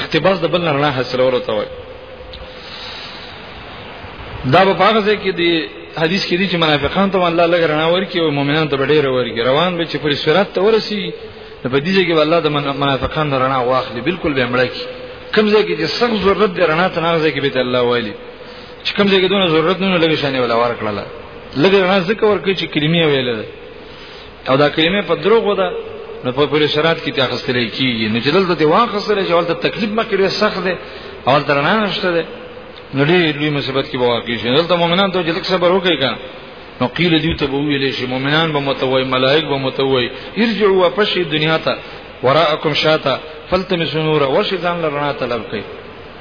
اختباس د بل نه رڼا حاصلولو ته وایي دا په هغه ځای کې دی حدیث کې دي چې منافقان ته الله لګ رڼا ورکي او مؤمنان ته ډېر ورکي روان به چې پر صراط ته ورسي په دې ځای کې الله د منافقان رڼا واخلي بالکل به مړ کی کوم ځای کې چې سخت ضرورت دی رڼا ته نه ځای کې به الله وایي چې کوم ځای کې دونه ضرورت نه لګي شانه ولا ورکړه لګ رڼا ذکر ورکړي چې کلمې ویل او دا کلمه په دروغو ده نو په پولیس شرایط کې تاخستل کیږي نو چې دلته دی واخستل چې ولته تکلیف مکه ډیر سخت دی او درنه نشته دی نو ډیر لوی مصیبت کې واقع شي دلته مؤمنان ته جلک صبر وکړي کنه نو قیل دی ته ویل شي مؤمنان به متوي ملائک به متوي ارجعوا واپس دنیا ته وراءکم شاته فلتمسوا نور وشذان لرنا طلب کوي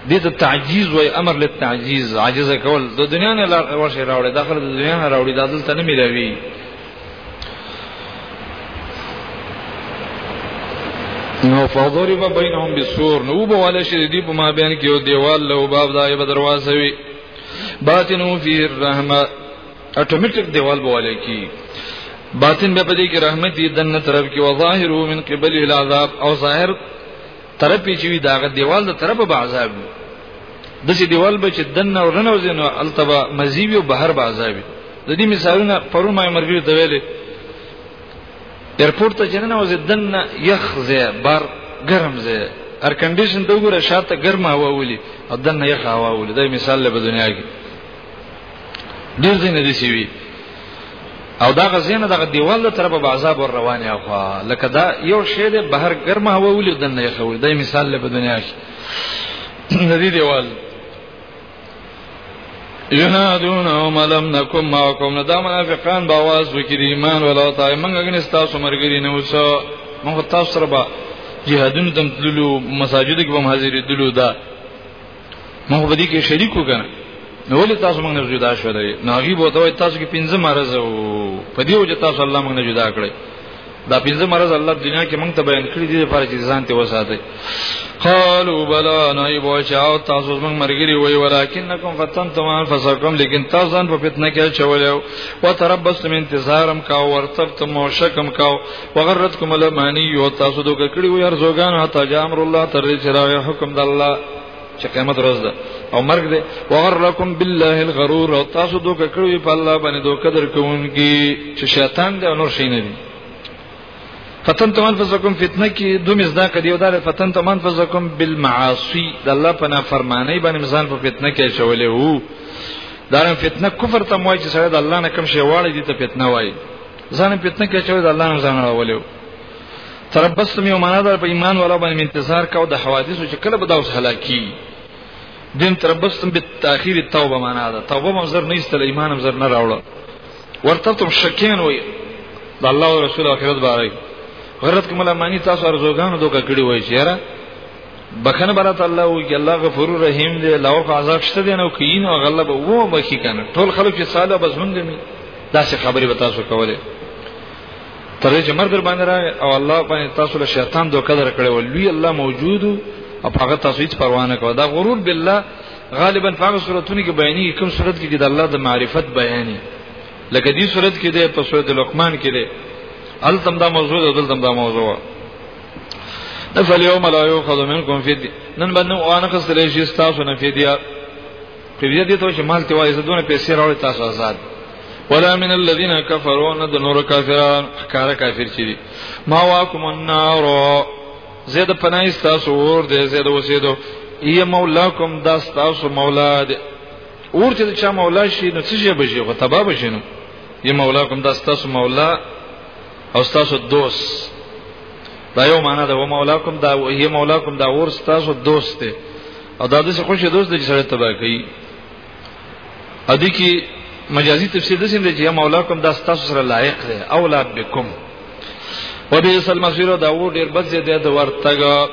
دې ته تعجیز وای امر له تعجیز عاجز کول د دنیا نه ورشه راوړي داخله د دنیا نه راوړي دادل ته نه ملوي نو فضرب بینهم بالسور نو به ولا شي دی په ما بین کې یو دیوال له باب دای په دروازه وی باطنو فی الرحمه اتوماتیک دیوال به ولا کی باطن به پدې کې رحمت دی دنه طرف کې وظاهرو من قبل العذاب او ظاهر طرف چې وی داغه دیوال د طرف به عذاب وي د چې دیوال به چې دنه او رنه وزنو التبا مزیوی او بهر به عذاب وي د دې مثالونه پرون ما مرګ ته ویلې ایرپورټ ته جننه وزې دنه یخ زه بار ګرم زه ایر کنډیشن ته وګوره شاته ګرمه هوا ولي او دنه یخ هوا ولي دا مثال له دنیا کې ډیر ځینې دي سی وی او دا غزینه دغه دیوال له طرفه عذاب ور روانه اخوا لکه دا یو شی دی بهر ګرمه هوا ولې دنه یې خوي دا مثال له دنیا کې د دې دیوال ینادونهم لم نکم معکم نو دا منافقان با आवाज وکړي ایمان ولا تا موږ غنې تاسو مرګري نه وسو موږ تاسو سره با جهادونو دم تللو مساجد کې به حاضرې دلو دا موږ به دې کې شریک وکړو نو ولې تاسو موږ نه جدا شوه دی نو هغه به ته تاسو کې پنځه مرز او په دې وجه تاسو الله موږ نه جدا کړی دا پنځه مرز الله دنیا کې موږ ته بیان کړی دي لپاره چې ځان ته وساتي قالوا بلا نایب او چاو تاسو موږ مرګري وای ولکنکم فتنتم انفسکم لیکن تاسو ځان په فتنه کې چولیو وتربصتم انتظارم کا ورتبتم او شکم کا وغرتکم الامانی او تاسو دوک کړي وي ارزوګان حتا جامر الله تر چې راغی حکم د الله چې قیامت ورځ ده او مرګ ده وغرکم بالله الغرور او تاسو دوک کړي وي په الله باندې دوک در کوونکی چې شیطان دی او نور شي نه دی فتن تمن فزکم فتنه کې دوه مزدا کدی او دار فتن تمن فزکم بالمعاصی د الله په نافرمانی باندې مزان په فتنه کې شولې وو دارم فتنه کفر ته موای چې سره د الله نه کم شی واړی دي ته فتنه وایي ځان فتنه کې چوي د الله نه ځان راولیو تربص مې معنا ده په ایمان ولا باندې انتظار کاو د حوادثو چې کله به دا اوس هلاکی دین تربص به تاخير توبه معنا ده توبه منظر نه استل ایمان منظر نه راوړل ورته تم شکین وي د الله او رسول اخرت باره غرت کومه معنی تاسو ارزوګانو دوکه کړی وای چې یاره بخنه برات الله او کې الله غفور رحیم دی الله او عذاب شته دی نو کین او غلب وو بخی کنه ټول خلک چې ساله بس مونږ می داسې خبرې به تاسو کوله تر دې چې مرګ در باندې راغی او الله باندې تاسو له شیطان دوه قدر کړو ولوی الله موجود او هغه تاسو هیڅ پروا نه کوي دا غرور بالله غالبا په هغه صورتونو کې بیانې کوم صورت کې د الله د معرفت بیانې لکه دې صورت کې ده په سورۃ لقمان کې ده التم دا موضوع ده دلتم دا موضوع فلیوم لا یوخذ منکم فی نن باندې وانه خسرې شي تاسو نه فدیه فدیه دي ته چې مال ته وایي زدونه پیسې راوړي تاسو آزاد ولا من الذين كفروا ان دنور کافرون کار کافر چي دي ما واكم النار زید پنای تاسو ور دې زید وسیدو ای مولاکم دا تاسو مولا دې ور چې چا مولا شي نو څه شي بشي غو تبا بشي نو ای مولاکم دا تاسو مولا او تاسو دوست دا یو معنا ده و مولاکم دا و هی مولاکم دا ور تاسو دوست دی او دا د څه خوشی دوست دی چې سره تبا کوي ا دې کې مجازي تفسیر د سیم دی چې مولاکم دا تاسو سره لایق دی اولاد بكم وبئس المصير دا و ډیر بد زیاده ورتګه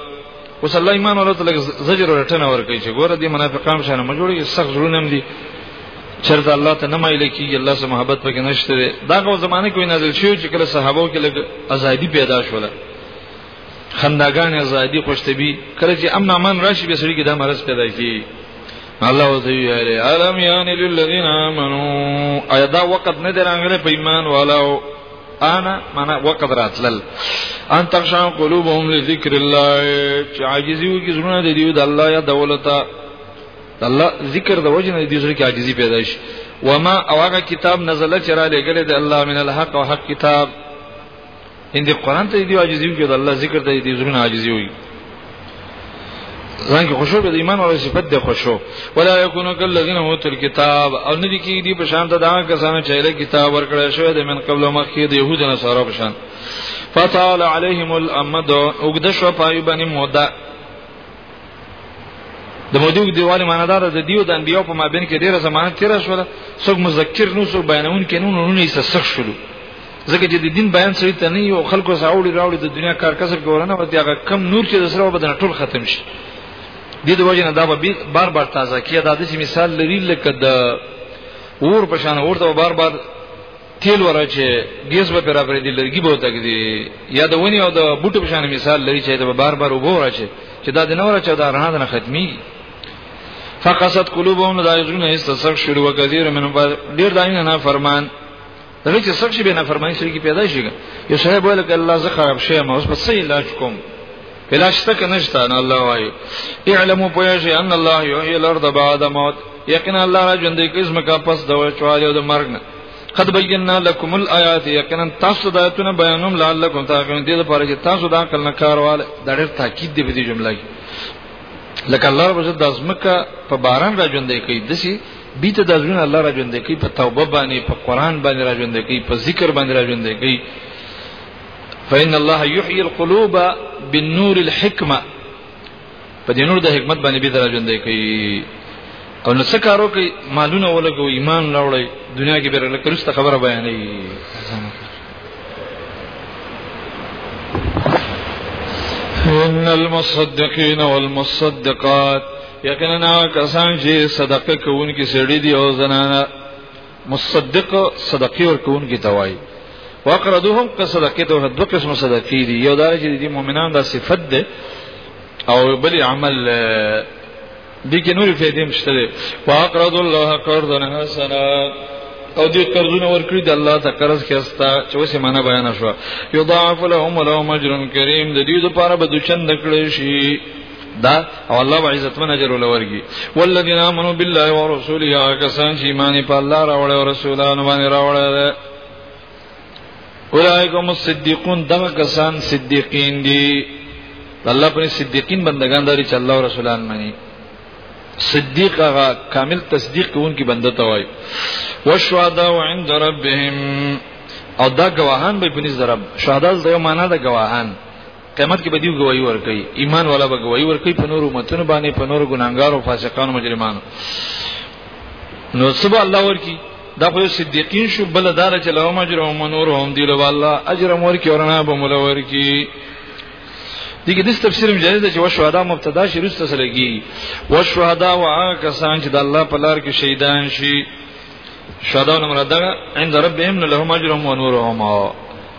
اوس الله ایمان ورو ته لګ زجر ورټنه ورکړي چې ګوره دې منافقان شانه ما جوړي سخت زړونه هم دي چرته الله ته نه مایل کیږي الله سره محبت پکې نشته دا غو زمانه کې نازل شوی چې کله صحابه کې لګ ازادي پیدا شوله خنداګان ازادي خوشتبي کله چې امن امان راشي به سړي کې دا مرز پیدا کی الله وتعالى علم یان للذین آمنو ایا دا وخت نه درانګره په ایمان والو انا معنا وقد راتلل ان تخشان قلوبهم لذكر الله چې عاجزي وکړي زړونه د دیو د الله یا دولتا د الله ذکر د وجه نه دي زړه کې عاجزي پیدا شي وما او هغه کتاب نزل چې را لګل دی الله من الحق او حق کتاب ان دې قران ته دی عاجزي وکړي د الله ذکر ته دی زړونه عاجزي وکړي ځکه خشوع به د ایمان او صفت د خشوع ولا یکونو کل الذین اوتل کتاب او ندی کی دی په شان ته دا کسانو چې له کتاب ورکړی شوی د من قبل مخکې د یهودو نه سره په شان فطال علیهم الامد وګد شو پای باندې مودا د مودو دیواله معنی دار د دیو د انبیو په مابین کې ډیره زمانه تیر شوله څوک مذکر نو څوک بیانون کې نو نو نه یې سخت شلو ځکه چې د دین بیان سړي ته نه یو خلکو ساوړي راوړي د دنیا کار کسب کورنه ودی هغه کم نور چې د سره بدن ټول ختم شي د دې وجه نه دا به بار بار تازه کیه دا د مثال لري لکه د اور په شان اورته بار بار تیل ورچه ګیس به پر پرې دی لرګي به تک دی یا د ونی او د بوټو په شان مثال لري چې دا بار بار وګور راچه چې دا د نور چا دا رڼا نه ختمي فقصت قلوبهم دا یزونه استسق شروع وکړي من ډیر داینه نه فرمان دغه چې څوک چې به نافرمانی سره کې پیدا شي یو صاحب ویل ک الله زه خراب شې ما اوس په صحیح علاج کوم علاج تک نشته نه الله وايي اعلموا پوهیږي ان الله یحیی الارض بعد موت یقینا الله را ژوند کې زمکا پس د وچوالي او د مرګ نه قد بیننا لكم الایات یقینا تاسو د آیاتونو بیانوم لعلکم تعقلون دې لپاره چې تاسو د عقل نه کارواله د ډېر تاکید دی په دې جمله کې لکه الله رب عزت د ازمکه په باران را ژوندې کوي دسی بیت د ځونه الله را ژوند کوي په توبه باندې په قران باندې را ژوند کوي په ذکر باندې را ژوند کوي فإن الله يحيي القلوب بالنور الحكمه په دې نور د حکمت باندې به را ژوند کوي او نو څه کارو کوي مالونه ولګو ایمان راوړي دنیا کې به رل کرسته خبره بیانې إن المصدقين والمصدقات یقینا کسان چې صدقه کوونکي سړي دي او زنانه مصدق صدقه ور کوونکي توای وقردهم که صدقه ته دوه قسم صدقې دي یو دا چې دي مؤمنان دا صفت ده او بل عمل دي کې نور فائدې مشته واقرض الله قرضا حسنا او دې قرضونه ورکړي د الله ته قرض کېستا چې وسه معنا بیان شو یضاعف لهم ولهم اجر کریم د دې لپاره به دوچن نکړي شي دا او الله به عزت من اجر ولورګي والذین آمنوا بالله ورسوله هغه کسان چې ایمان په الله راوړ او رسولانو باندې راوړ اولایکم الصدیقون دغه کسان صدیقین دي الله پر صدیقین بندگان داري چې الله او رسولان مني صدیق هغه کامل تصدیق کوونکی بنده ته وایي وشهدا عند ربهم او دا گواهان به پنځ درب شهدا د یو معنا د گواهان قیامت کې به دیو گواہی ورکړي ایمان والا به گواہی ورکړي په نورو متونو باندې په نورو ګناګارو فاسقانو مجرمانو نو سبا الله ورکی دا خو صدیقین شو بل دار چې لهم اجر او منور هم دی له الله اجر مور کې ورنه به مولا ورکی دغه د تفسیر مجاز چې وشهدا مبتدا شي رسته سره کی وشهدا وا کسان چې د الله په لار کې شهیدان شي شهدا نمبر دغه عند ربهم لهم اجرهم ونورهم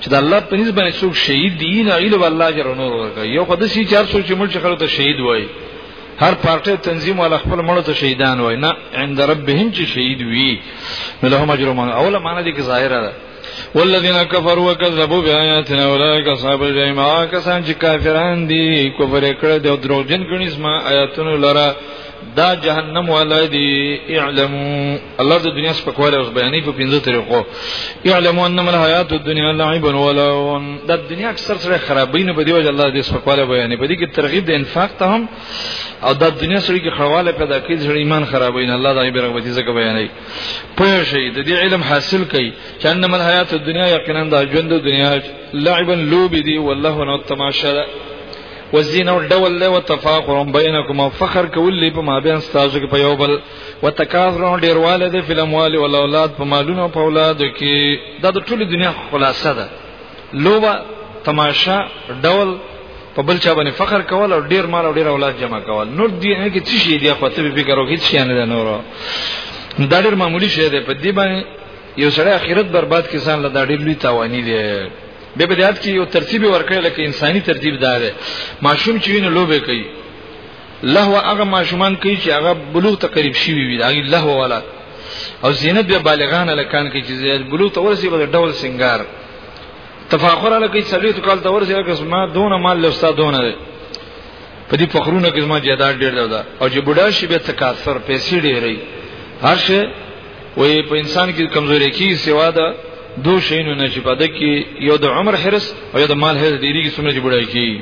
چې د الله په نسبت باندې څوک شهید دي نه ایله والله اجر نور ورکړي یو خدای سي چار سوچ چې ملک خلک ته شهید وای هر پارټي تنظیم ولا خپل مړو ته شهیدان وای نه عند ربهم چې شهید وي نو لهم اجرهم اوله معنی دي کې ظاهره ده والذین کفروا وکذبوا بیااتنا اولئک اصحاب الجحیم هغه کسان چې کافران دي کفر کړه د دروغجن ګڼي سم آیاتونو لره دا جهنم ولدی اعلموا الله د دنیا سپکواله اوس بیانې په پنځه طریقو اعلموا انما الحیات الدنیا لعب ولو دا دنیا اکثر سره خرابې نه بدی وجه الله دې سپکواله بیانې په دې کې ترغیب د انفاق ته هم او دا دنیا سره کې خواله پیدا کوي چې ایمان خرابې نه الله دې برغبتي زکه بیانې پوه شئ د دې علم حاصل کړئ چې انما الحیات الدنیا یقینا د ژوند د دنیا لعبا لوب دی والله نو تماشا ده وزینه او ډول له وتفاخر بینکم او فخر کول لی په مابین تاسو کې په یو بل وتکاثر ډیرواله د فلم والی او اولاد په مالونو او په اولاد کې دا د ټول دنیا خلاصه ده لوبه تماشا ډول په بل چا باندې فخر کول او ډیر مال او ډیر اولاد جمع کول نور دی نه کې څه شي دی خو ته به فکر وکړي څه نه ده نور دا ډیر معمولی شی دی په دې باندې یو سړی اخرت برباد کې ځان له دا ډیر لوی تاوانی دی به په یاد کې یو ترتیب ورکړل کې انساني ترتیب دار دی ماشوم چې ویني لوبه کوي لهو هغه ماشومان کوي چې هغه بلوغ ته قریب شي وي دا لهو والا او زینت به بالغان لکان کوي چې بلوغ ته ورسي به ډول سنگار تفاخر لکه سلیت کال ته ورسي لکه سما دونه مال لستا دونه دی په دې فخرونه کې زما جیداد ډیر ده او چې بډا شي به تکاثر پیسې ډیرې هر شي وې په انسان کې کمزوري کې سوا ده دو شینو نه چې پد کې یو د عمر حرس او یو د مال حرس ډیری کې سمره جوړای کی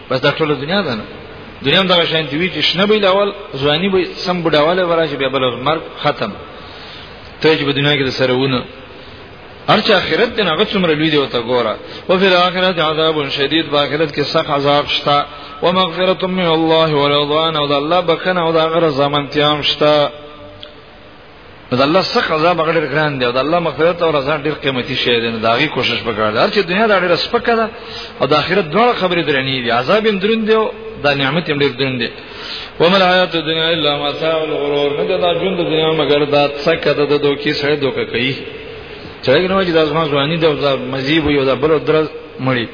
بس دا ټول دنیا ده نه دنیا هم دغه شان دی چې شنه به اول ځواني به سم بډاواله وراشي بیا بل مرګ ختم ته چې په دنیا کې د سرهونه هرچ اخرت دې هغه څومره لوی دی او ته ګوره او په اخرت عذاب شدید په اخرت کې سخت عذاب شته او مغفرت من الله ورضوان او د الله بخنه او د هغه زمانتیام شته د الله څخه عذاب غړي ګران دی او د الله مغفرت او رضا ډیر قیمتي شی دی نو داغي کوشش وکړه هر چې دنیا دا ډیره سپکه ده او د آخرت دواړه خبرې درنې دي عذاب هم درن دی او دا نعمت هم ډیر درن دی ومل حیات دنیا الا متاع الغرور نه دا ژوند دنیا مگر دا څکه د دوکي سره دوکه کوي چې هغه نو چې د ازمان ځواني د مزيب یو د بل درز مړي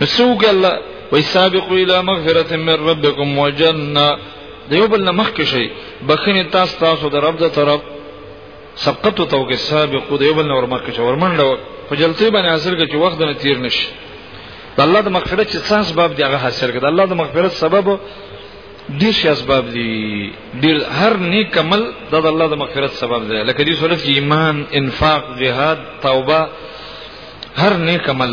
نسوګ الله وي سابق الى مغفرة من ربكم وجنه دیو بل مخ کې شي بخنه تاسو تاسو د رب د طرف سبقت تو کې سابق دیو بل نور مخ کې شي ورمنډه په جلتی باندې حاصل کې چې وخت نه تیر نشي د الله د مغفرت چې څه سبب دی هغه حاصل کړه د الله د مغفرت سبب ډیر شي اسباب دي ډیر هر نیک عمل د الله د مغفرت سبب دی لکه دې صورت کې ایمان انفاق جهاد توبه هر نیک عمل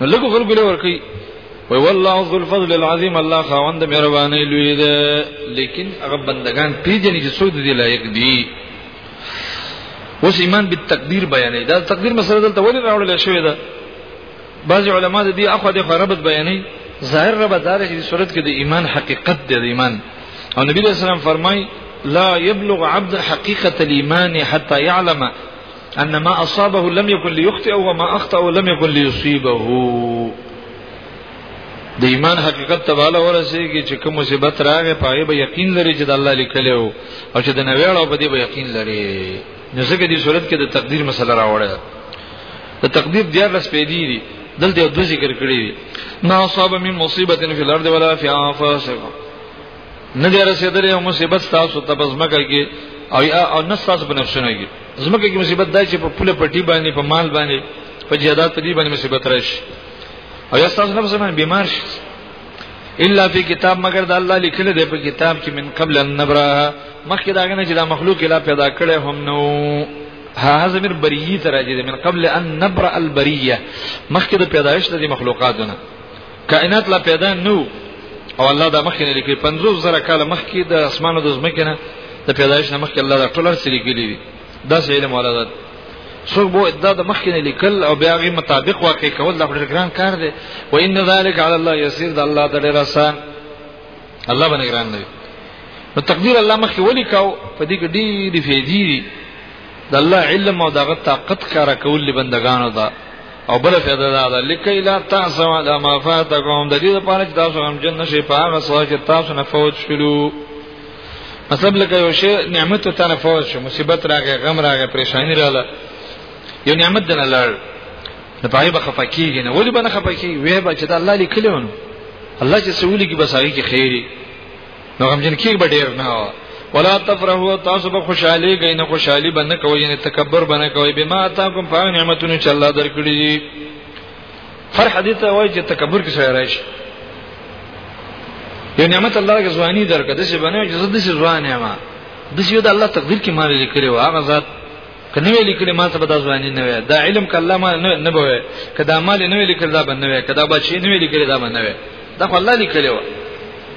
نو لګو خلکو له ورکی وی والله ذو الفضل العظیم الله خواند مهرباني لوی ده لیکن هغه بندگان پیژني چې څو دي لایق دي اوس ایمان به تقدیر بیانې دا تقدیر مسله دلته ولې راوړل شوې ده بعض علما د دې اخو د خرابت بیانې ظاهر رب دار چې صورت کې د ایمان حقیقت دی د ایمان او نبی رسول الله فرمای لا یبلغ عبد حقیقت الايمان حتى يعلم ان ما اصابه لم يكن ليخطئ وما اخطأ لم يكن ليصيبه د ایمان حقیقت ته بالا ورسیږي چې کوم مصیبت راغی پای به یقین لري چې د الله لیکلو او چې د نویړو په دې به یقین لري نو ځکه دې صورت کې د تقدیر مسله راوړل د تقدیر دیار لس پیدي دي دلته یو د ذکر کړی ما اصاب من مصیبت فی الارض ولا فی انفسکم نه دی رسیدلې او مصیبت تاسو ته بس مکه کې او یا او نه تاسو په نفسونه کې زمکه کې مصیبت دای چې په پوله پټي باندې په مال باندې په جیادات دې باندې مصیبت راشي او یا تاسو نفس باندې بیمار شي الا فی کتاب مگر د الله لیکل دی په کتاب کې من قبل ان نبرها مخکې دا غنه چې دا مخلوق لا پیدا کړي هم نو ها زمير بریه تراجه من قبل ان نبرأ البریه مخکې د پیدایش د مخلوقاتونه کائنات لا پیدا نو او الله دا مخکې لیکي 50 زره کال مخکې د اسمانو د زمکه نه د پیدایش نه مخکې الله دا ټول سره لیکلي دي دا سه علم ولا ده څوک به دا د مخکې لیکل او بیا غي مطابق واقع کول د خپل ګران کار دی و ان ذلک علی الله یسیر د الله د ډیر آسان الله باندې ګران دی نو تقدیر الله مخکې ولي کاو په دې کې ډېری فیدی دي د الله علم او دغه طاقت کار کول لبندگانو دا او بل فائدہ دا ده لکه لا تاسو على ما فاتكم د دې لپاره چې تاسو هم جن نشي په هغه څه چې تاسو نه فوت شلو مطلب لکه یو شی نعمت ته نه فوت شو مصیبت راغی غم راغی پریشانی رااله یو نعمت دنه لړ نه پای به خفقېږي نه ولې به نه خفقېږي وې به چې دا الله لیکلونه الله چې سولې کې بس هغه کې خیری نو غمجن کیږي به ډیر نه ولا تفرحوا تاسو به خوشحالي غي نه خوشحالي بنه کوي نه تکبر بنه کوي بما تاکم په نعمتونو چې الله درکړي هر حدیث وایي چې تکبر کې سره راشي یو نعمت الله کې ځواني درکړه د څه بنه چې زده ځوان یم د څه د الله تقدیر کې مال لیکلو هغه ذات کنه ویلي کړي ما ته به دا ځواني نه وي دا علم کله ما نه بوي کدا مال نه ویلي کړي دا به نه وي کدا بچي نه ویلي کړي دا به نه وي دا خو الله لیکلی و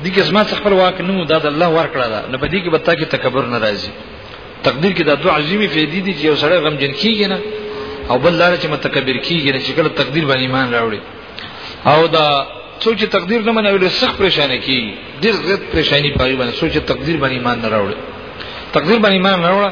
دي کې زما خپل واک نه دا د الله ورکړه ده نه پدې کې بتا کې تکبر ناراضي تقدیر کې دا دوه عظیمه فیدې دي چې یو سره غم جن کیږي نه او بل لار چې متکبر کیږي نه چې کله تقدیر باندې ایمان راوړي او دا څوک چې تقدیر نه منوي له سخت پریشان کیږي ډیر غت پریشانی پای باندې څوک چې تقدیر باندې ایمان نه راوړي تقدیر باندې ایمان نه راوړي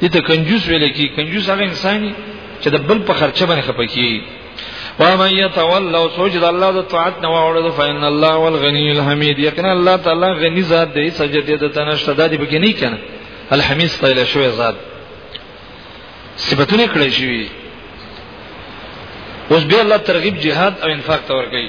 دې ته کنجوس ویل کی کنجوس هغه انسان چې د بل په خرچه باندې خپکی و من يتولى او سوچ د الله د طاعت نه واوړل فإن الله والغني الحميد یقینا الله تعالی غنی ذات دی سجدې د تنشته د دې بګی نه کنه الحمید ستایل شوی ذات صفاتونه کړی شوی اوس به الله ترغیب جهاد او انفاق تور کوي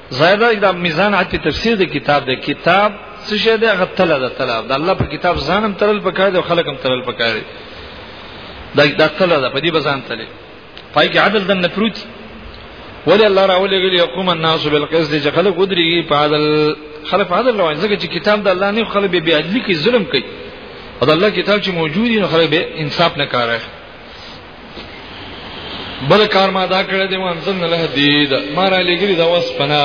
زائد دا میزان عتی تفسیر د کتاب د کتاب څه شه د غتل د طلب د الله په کتاب ځانم ترل پکای د خلکم ترل پکای دی دا د تل د په دې بزان تل پای کې عدل د نفروت ولی الله راولې غلی يقوم الناس بالقسط چې خلک ودرېږي په عدل خلک په عدل روان ځکه چې کتاب د الله نه خلک به عدل کې ظلم کوي او د الله کتاب چې موجود دی نو خلک به انصاف نه کاروي بل کار ما دا کړی دی وانزل نه له دید ما را لګری دا وس پنا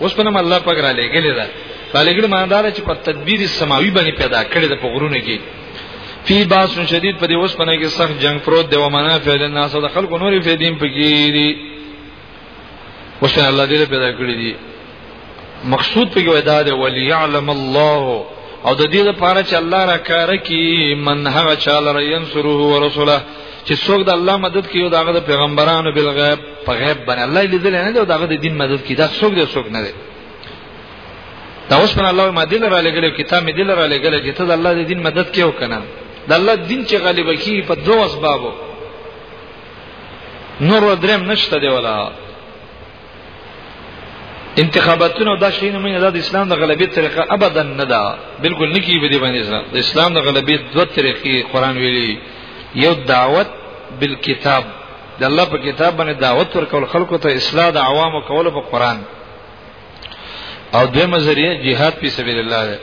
وس پنا الله پاک را لګلی دا را لګری ما دا چې په تدبیر سماوي باندې پیدا کړی د پغرونه کې فی باس شدید په دې وس پنا کې سخت جنگ پروت دی و منافع للناس د خلکو نورې فیدیم پکې دي وشن الله دې پیدا کړی دي مقصود په یو ادا دی ولی يعلم الله او د دې لپاره چې الله را کار کوي من هغه چاله را ينصره او رسوله چې څوک د الله مدد کوي او دغه د پیغمبرانو بل غیب په غیب باندې الله لیدل نه دی او دغه د دین مدد کوي دا څوک دی څوک نه دی دا اوس پر الله ما دل را لګل کتاب می دل را لګل چې ته د الله د دین مدد کیو کنه د الله دین چې غالب کی په دوه اسبابو نور درم نشته دی ولا انتخاباتونو دا شي نه مینه دا د اسلام د غلبې طریقه ابدا نه ده بالکل نه کیږي دی باندې اسلام د اسلام د غلبې دوه طریقې قران ویلي یو دعوت بالکتاب د الله په کتاب باندې دعوت ورکول خلکو ته اصلاح د عوامو کول په قران او دویمه ذریعہ جهاد په سبیل الله ده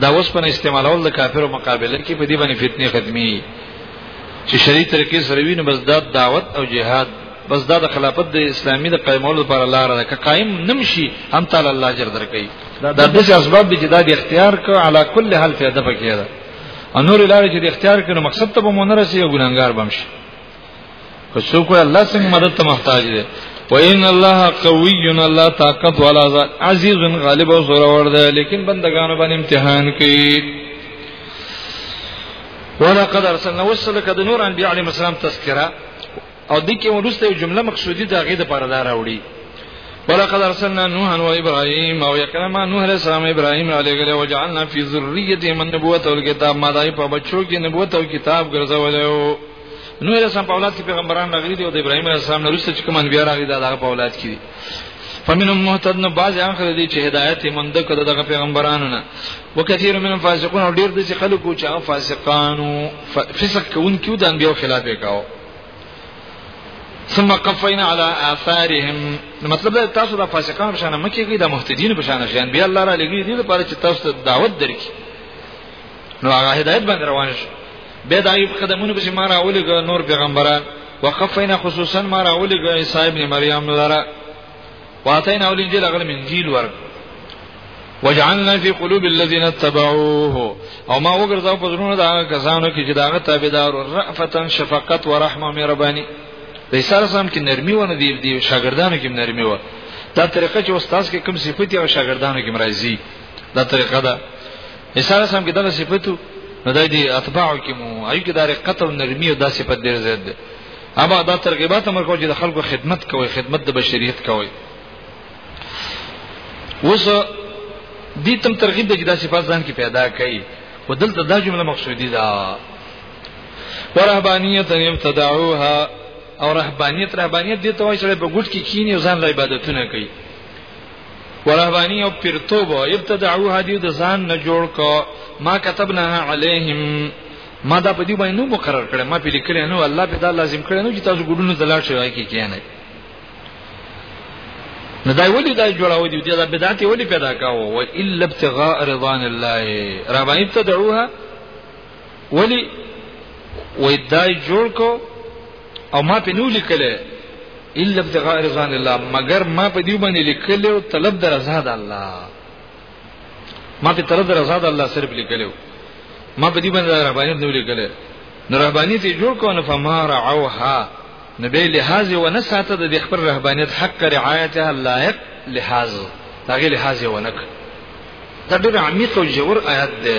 دا اوس په استعمالول د کافرو مقابله کې په دې باندې فتنه ختمي چې شری طریقې سره ویني بس دا دعوت او جهاد بس دا د خلافت د اسلامي د قائمولو لپاره لار ده که قائم نمشي هم تعالی الله اجر درکړي دا د دې اسباب دي چې دا د اختیار کو علا کل حال فائدہ پکې ده انور لارې چې د اختیار کړي مقصد ته به مونږ رسي او ګناګار بم شي په شکر الله څنګه مدد ته محتاج دی وان الله قوي الله طاقت والا ذات عزيز غالب او زور ور دی لیکن بندگانو باندې امتحان کوي ولقد ارسلنا وسلك د نور انبياء عليهم السلام تذکرہ او د کې ورسته جمله مقصودی دا غي د پاره دار راوړي ولقد ارسلنا نوحا وابراهيم او يكرما نوح عليه السلام ابراهيم عليه السلام وجعلنا في ذريته من نبوت والكتاب ما دای په بچو کې نبوت او کتاب ګرځولې نو یې سم په اولاد کې پیغمبران راغلي دي او د ابراهیم علیه السلام نه وروسته چې کوم انبیا راغلي دا دغه په اولاد کې دي فمنهم مهتد نو بعض هغه خلک دي چې هدایت مند کړه دغه پیغمبرانو نه وکثیر منهم فاسقون او ډیر دي چې خلکو چې هغه فاسقانو فسق کوونکیو د انبیو خلاف وکاو ثم قفینا علی آثارهم مطلب دا تاسو د فاسقانو بشانه مکیږي د مهتدین بشانه شي انبیا الله را لګي دي لپاره چې تاسو ته دعوت درکړي نو هغه هدایت باندې روان شو به دای په قدمونو پسې ما راولېګ نور پیغمبران وقفینا خصوصا ما راولېګ عیسی ابن مریم نو دره واتینا الانجیل غل من انجیل ورک وجعلنا في قلوب الذين اتبعوه او ما وګرځاو په زړونو دا کسانو کې چې داغه تابعدار رأفتا شفقت و رحمه مهرباني د ایثار سم کې نرمي ونه دی دی شاګردانو کې نرمي و دا طریقه چې استاد کې کوم صفت او شاګردانو کې مرাজি دا طریقه ده اساس هم کې دغه صفاتو نو د دې اتباع کې مو اي کې د رقت او نرمي او د صفات ډیر زیات دي اما دا ترغیبات امر کوي چې د خلکو خدمت کوي خدمت د بشریت کوي اوس دې تم ترغیب د جدا صفات ځان کې پیدا کړي ودلته دا جمله مقصودی ده ورهبانیت یبتدعوها او رهبانیت رهبانیت دې ته وایي چې په ګډ کې کینی او ځان له عبادتونه کوي ورهبانی او پیرتوب ابتدعوها دی د ځان نه جوړ کو ما كتبناها عليهم ما دا په دې باندې نو مقرر کړم ما په لیکل نو الله په دا لازم کړی نو چې تاسو ګډونو دلار شوی کې کینه نو دا ولي دا جوړاو دي دا بدعت ولي پیدا کاوه و الا ابتغاء رضوان الله ربا ابتدعوها ولی وای دای جوړ کو او ما په نو لیکله الا ابتغاء رضوان الله مگر ما په دیو باندې لیکله او طلب در رضا د الله ما په طلب در رضا د الله صرف لیکله ما په دې باندې رهبانيت نو لیکله نو رهبانيت جوړ کو نه فما رعوها نبی لحاظ و نه ساته د خپل رهبانيت حق رعایت لایق لحاظ هغه لحاظ و نه دا ډېر عمیق او ژور آیات دی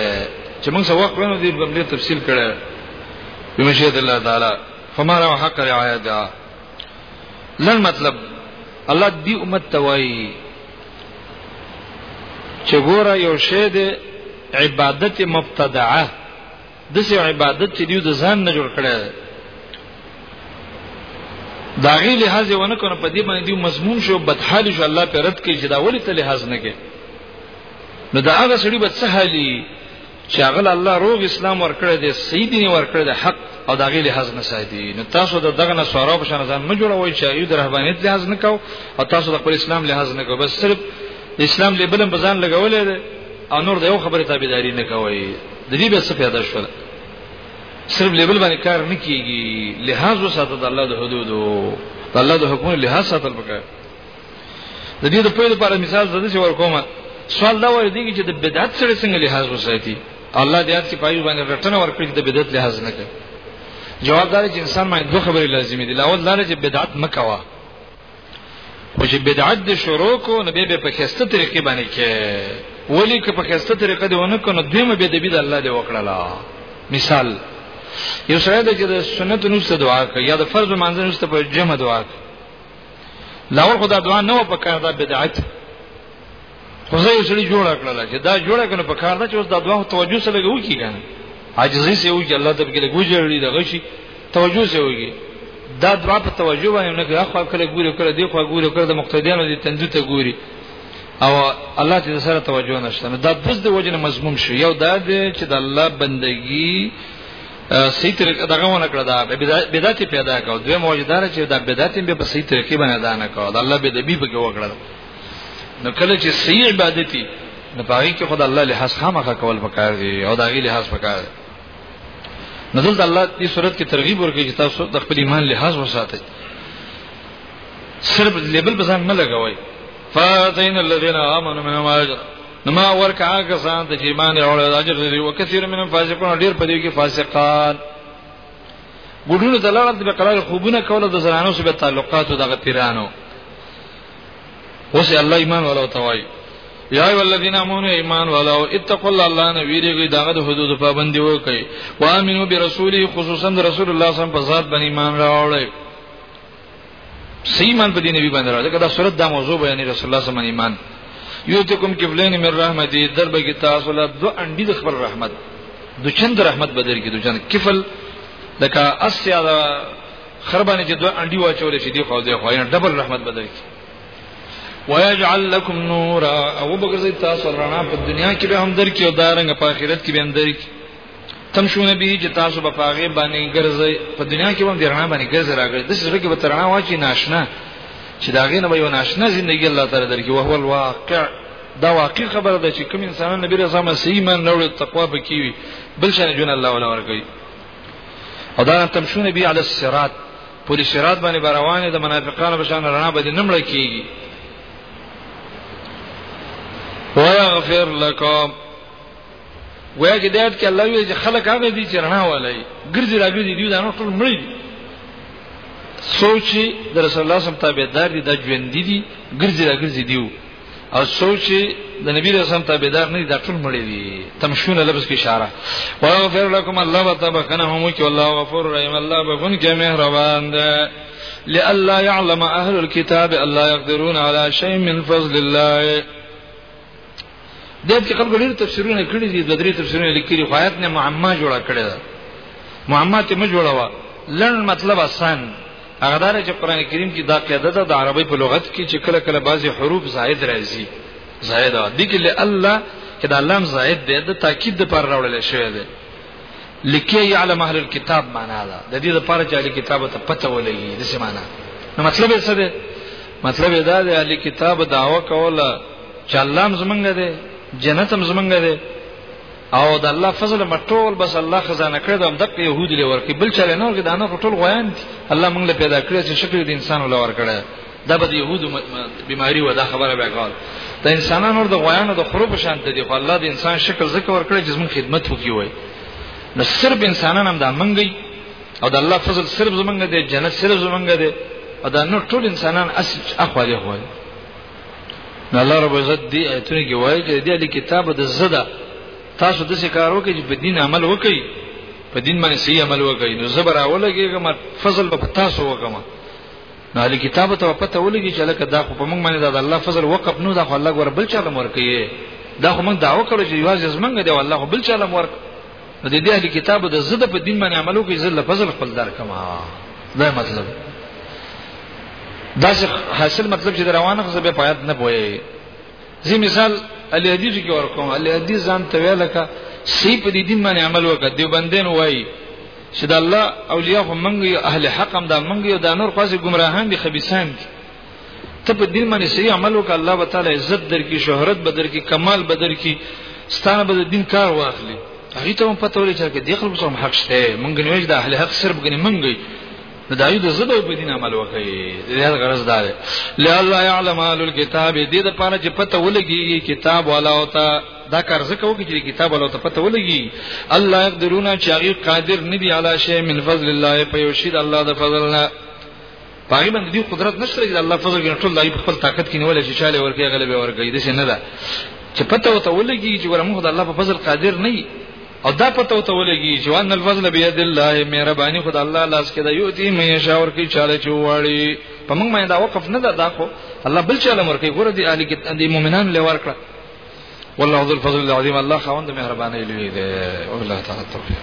چې موږ سره وخت ونه دی په دې تفصیل کړه بمشیت الله تعالی فما را حق رعایت لن مطلب الله دې امت توای چې ګوره یو شی دی عبادت مبتدعه دسې عبادت چې دیو د ځان نه جوړ کړی دا غي لحاظ ونه کنه په دې باندې دیو مضمون شو بدحال شو الله پر رد کوي چې دا ولې ته لحاظ نه کوي نو دا هغه سړي به څه حالي چې هغه الله روغ اسلام ورکړی دی صحیح دین ورکړی دی حق او دا غي لحاظ نه ساتي نو تاسو د دغه نه سوارو په شان ځان نه جوړوي چې یو د رهبانیت لحاظ نه کو او تاسو د خپل اسلام لحاظ نه کو بس صرف اسلام لیبل بزان لګولې او نور د یو خبره تابعداري نه کوي د دې به څه پیدا شول صرف لیبل باندې کار نه کیږي لحاظ وساته د الله د حدودو د الله د حکم لحاظ ساتل پکار د دې د پوهې لپاره مثال زده چې ورکوم سوال دا ور دي چې د بدعت سره څنګه لحاظ وساتي الله دې هڅه پایو باندې رټنه ورکړي د بدعت لحاظ نه کوي جواب دار چې انسان باندې دوه خبرې لازمي دي لاول دا چې بدعت مکوا خو چې بدعت د شروع کو نو به په خسته طریقې باندې کې ولی که په خسته طریقې دی ونه کنه دیمه به د بيد الله دی وکړه مثال یو سره د چې د سنت نوسته دعا کوي یا د فرض منځ نوسته په جمع دعا کوي لاول خدا دعا نه و پکاره دا بدعت خو زه یو سړي جوړ کړل چې دا جوړ کنه په کار نه چې اوس دا دوه توجه سره لګو کی کنه عاجزي سي وي الله ته کې لګو جوړي دغه شي توجه سي وي دا دوا په توجه باندې نه غوا خو کله ګوره کله دی خو ګوره کله د مقتدیانو دي تندو ته ګوري او الله ته سره توجه نشته دا بس د وجنه مضمون شي یو دا دی چې د الله بندگی صحیح طریقه دغه ونه کړه دا بدعت پیدا کاو دوی موجدار چې دا بدعت به په صحیح طریقې باندې ادا نه کاو د الله به د بي په کې وکړه نو کله چې صحیح عبادتي نو پاره کې خدای الله لحاظ خامخا کول پکار دی او دا غي لحاظ پکار دی نو دلته الله دې صورت کې ترغیب ورکړي چې تاسو د خپل ایمان لحاظ وساتئ صرف لیبل په ځان نه لګوي فاتین الذین آمنوا منهم اجر نما ورکه هغه سان ته چې ایمان راوړل اجر لري او کثیر منهم فاسقون ډیر په دې کې فاسقان ګډونو دلالت به قرار خوبونه کوله د زنانو سره تعلقات او دغه پیرانو اوس الله ایمان ولو توای یا ای الذین امنوا ایمان ولو اتقوا الله الله نه ویریږي داغه د حدود پابندي وکړي وامنو برسوله خصوصا رسول الله صلی الله علیه وسلم په ذات باندې ایمان راوړی سیمان په دې نبی باندې راځي کدا صورت دا موضوع بیانې رسول الله صلی الله علیه وسلم ایمان یوتکم کفلین من رحمتی در به تاسو له دو انډي د خبر رحمت د چند رحمت بدر کې د جن کفل لکه اسیا خر باندې چې دوه انډي واچول شي دی خو دې خو یې ډبل رحمت بدل کی ويجعل لكم نورا او بغرزي تاسو رڼا په دنیا کې به هم درکې او دارنګ په آخرت کې به هم درکې تم شو نبی چې تاسو په پاغه باندې ګرځي په دنیا کې هم درنا باندې ګرځي راغلي د سره کې به ترنا واچي ناشنا چې دا غینه به یو ناشنا ژوندۍ الله تعالی درکې او هو الواقع دا واقع خبره ده چې کوم انسان نبی رسول الله صحیح مان نوړ تقوا بکیوي بل شان جون الله ولا ورکوي او دا تمشون بی علی الصراط پر صراط باندې بروانه د منافقانو په شان رڼا باندې نمړ کیږي ويغفر لكم وای چې دایت کې الله وی چې خلک هغه دي چې رڼا ولای ګرځي راګرځي دی دا نو ټول مړي سوچي د رسول الله صلی الله علیه وسلم تابعدار دي د ژوند دي ګرځي راګرځي دیو او سوچ د نبی رسول تابعدار نه دا ټول مړي دي تمشون لبس کی اشاره واغفر لكم الله وتبخنهم کی والله غفور رحیم الله بخون کی مهربان ده لالا يعلم اهل الكتاب الله يقدرون على شيء من فضل الله دې کې خلک ډېر تفسیرونه کړی دي د درې تفسیرونه لیکلي خو آیات نه معما جوړه کړې ده معما ته مې جوړه و لړ مطلب آسان هغه دا چې قران کریم کې دا قاعده ده د عربی په لغت کې چې کله کله بعضی حروف زائد راځي زائد او دي کې الله کې دا لام زائد دی د تاکید لپاره راوړل شوی دی لکه یعلم اهل الكتاب معنا ده د دې لپاره چې اهل کتاب ته پته ولګي د څه معنا نو مطلب یې څه دی مطلب یې دا دی اهل کتاب داوا کوله چې الله زمونږ دی جنت هم زمونږ دی او د الله فضل ما ټول بس الله خزانه کړی دا دغه يهودي لور کې بل چاله نور کې دا نور ټول غویان دي الله موږ له پیدا کړی چې شکل د انسان ولور کړی دا به د يهودو بیماری و دا خبره به کول د انسانانو ور د غویانو د خروب شان ته دي خو الله د انسان شکل زکه ور کړی چې موږ خدمت وکړي وای نو صرف انسانان هم دا منګي او د الله فضل صرف زمونږ دی جنت صرف زمونږ دی او دا نور ټول انسانان اصل اخوا دی خو الله رب عزت دی ایتونه کې وایي چې دې کتاب د زده تاسو د څه کار وکړي چې په دین عمل وکړي په دین باندې صحیح عمل وکړي نو زبر اولګېږم فضل به تاسو وکم نو علي کتاب ته پته ولګي چې لکه دا خو په موږ باندې دا د الله فضل وقف نو دا خو الله ګور بل چا لمر کوي دا خو موږ دعوه کړو چې یوازې زمونږ دی والله خو بل چا لمر کوي نو د دې اهل کتابو د زده په دین باندې عملو کې زله فضل خپل دار کما دا مطلب دا حاصل مطلب چې روانه خو به پایت نه پوي زی مثال علی حدیث کې ورکوم علی حدیث ځان ته ویل کا سی په دې دین باندې عمل وکړ دی بندین وای چې د الله اولیاء هم منګي اهل حق هم دا منګي دا نور قاضي گمراهان دي خبيسان دي ته په دین باندې صحیح عمل وکړه الله وتعالى عزت درکې شهرت بدر کې کمال بدر کې ستانه به دین کار واخلي هغه ته هم پته ولې چې د خلکو سره حق شته مونږ نه وځي د اهل حق صرف غني مونږ نه دایو د زده په دین عمل وکړي دا غرض دار لا الله يعلم اهل الكتاب دې د پاره چې پته ولګي کتاب والا او ته دا کار زکه وکړي چې کتاب ولو ته پته ولګي الله يقدرون چې هغه قادر ندي علی شی من فضل الله په یو شی د الله د فضل نه پاغي باندې دی قدرت نشته چې الله فضل کې ټول دای په خپل طاقت کې نیول شي چاله ورکه غلبه ورکړي د څه نه ده چې پته وته ولګي چې ورمه خدای الله په فضل قادر نه وي او دا پته وته ولګي چې وان الفضل بيد الله مهرباني خدای الله لاس کې دا یو دی مې شاور کې چاله چوړي په موږ باندې دا وقف نه ده دا خو الله بل چاله مرکه ګور دي اهل کې د مؤمنان لور کړ والله ذو الفضل العظیم الله خوند مهرباني لوی دی او الله تعالی توفیق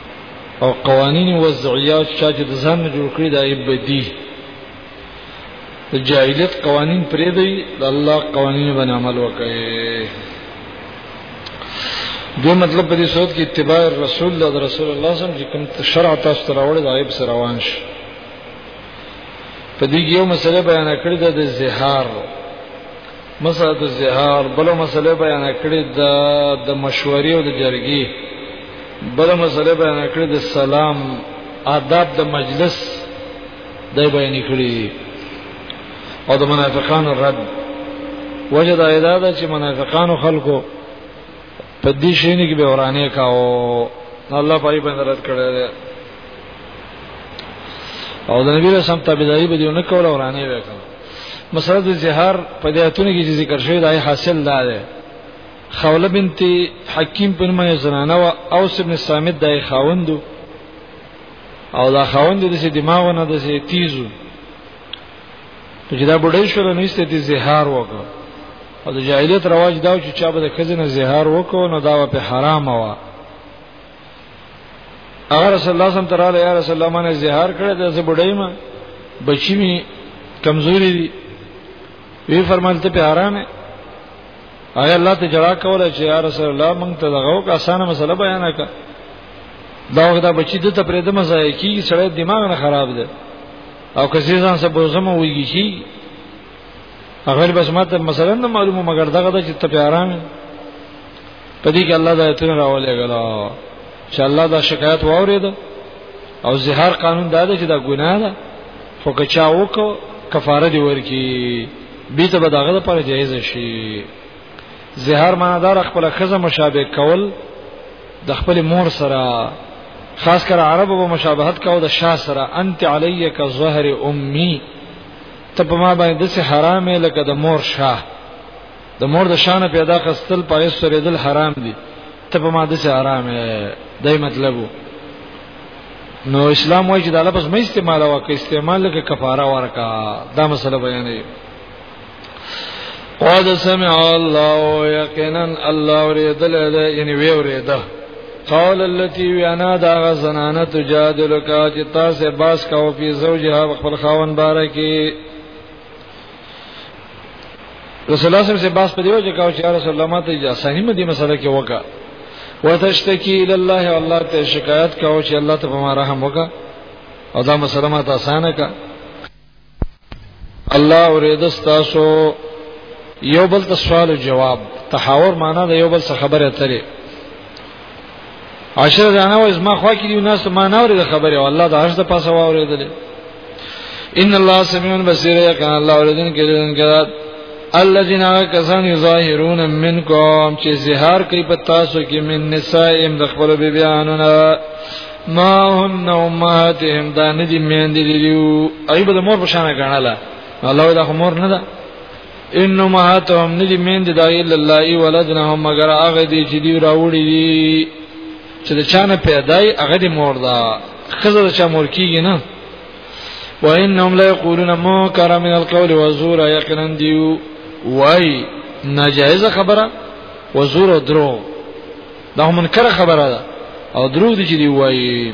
او قوانین وضعیات چې د ځان نه جوړ کړی دا ابدی د جاهلیت قوانین پرې دی د الله قوانین باندې عمل وکړي دو مطلب په دې صورت کې اتباع رسول الله رسول الله صلی الله علیه وسلم چې کوم شرع تاسو ته راوړی دا یې سره روان شي په دې یو مسله بیان کړی د زهار مسله د زهار بل مسله بیان کړی د د مشورې او د جرګي بل مسله بیان کړی د سلام آداب د مجلس د بیان کړی او د منافقانو رد وجه دا ادا ده چې منافقانو خلکو په دې شینې کې به ورانه کاو الله پای باندې رد کړی دی او د نبی رسول تابعداري به دیونه کوله ورانه وکړه مسله د زهر په دې اتونه کې چې ذکر شوی دا حاصل دا ده خوله بنت حکیم په نومه زنانه او اوس ابن صامت دای خاوندو او دا خاوند د سي دماغونه د سي تیزو چې دا بډای شو نو ایسته دي زهار وکړه او د جاهلیت رواج دا چې چا به د خزنه زهار وکړو نو دا په حرام و هغه رسول الله صلی الله علیه وسلم تراله یا رسول الله باندې زهار کړی د زه بډای ما بچی می کمزوري دي وی فرمایل ته په حرام هغه الله ته جړا کوله چې یا رسول الله مونږ ته دغه او اسانه مسله بیان کړه دا وخت دا بچی د ته پرې د مزای کی سړی دماغ نه خراب دی او که ځان سره بوزم ویږي شي هغه بس ماته مثلا معلومه مګر دغه د چې ته په حرام په دې کې الله دا ایتونه راولې غلا چې الله دا شکایت واورید او زهر قانون دا دی چې دا ګناه ده خو که چا وکړو کفاره دی ورکی به ته به داغه لپاره جایز شي زهر معنا دار خپل خزه مشابه کول د خپل مور سره خاص کر عربو به مشابهت کاو د شاه سره انت علی ک زهر امي ته په ما باندې د حرامه لکه د مور شاه د مور د شان پیدا خستل پایس سره دل حرام دي ته په ماده سره حرام دی مطلب نو اسلام وایي چې دا لفظ مې استعمال او که استعمال لکه کفاره ورکا دا مسله بیانې قد سمع الله یقینا الله ورېدل ده یعنی وی ورېده قول التي وانا دا غزنانه تجادلک چې تاسو باس کاو په زوجها خپل خاون بارکه رسول الله صلی الله علیه وسلم باس په دیو چې کاو چې رسول الله ماته اجازه صحیح مدي مسله کې وکا وتشتکی الی الله الله ته شکایت کاو چې الله ته په ما رحم وکا او دا مسله ماته اسانه کا الله اورید تاسو یو بل ته سوال او جواب تحاور معنا د یو بل څخه خبره اترې عشر رانه وای زما خوا کې دی ناس ما نه اورید خبره او الله د عرش د پاسه واوریدل ان الله سميع بصير یقین الله اوریدن کې دن کې الذين كسان يظاهرون منكم چې زهار کوي په تاسو کې من نسائم د خپل بیانونه ما هن امهاتهم دا ندی مین دی دیو ایبه د مور په شان غناله الله دا مور نه ده ان امهاتهم ندی مين دي دای لله ولدنهم مگر هغه دي چې دی راوړي دي چې د چانه پیدای هغه دي مور ده خزه د چا مور کیږي نه وانهم لا یقولون منکر من القول والزور یقینا دیو وای ناجایز خبره وزور او درو دا منکر خبره ده او درو دي چې دی وای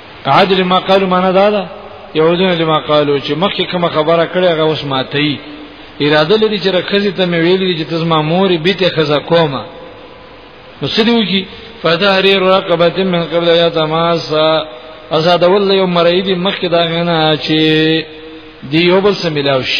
عاد لما قالو معنا دا ده یوزن لما قالو چې مخکې کوم خبره کړې هغه اوس ماتي اراده لري چې رخصي ته مې ویلې چې تزما مور به ته خزا کومه نو سدیو کی فتحریر رقبه من قبل یا تماسا آزاد ول یو مرید مخکې دا غنه چې دی یو بل سره ملاوي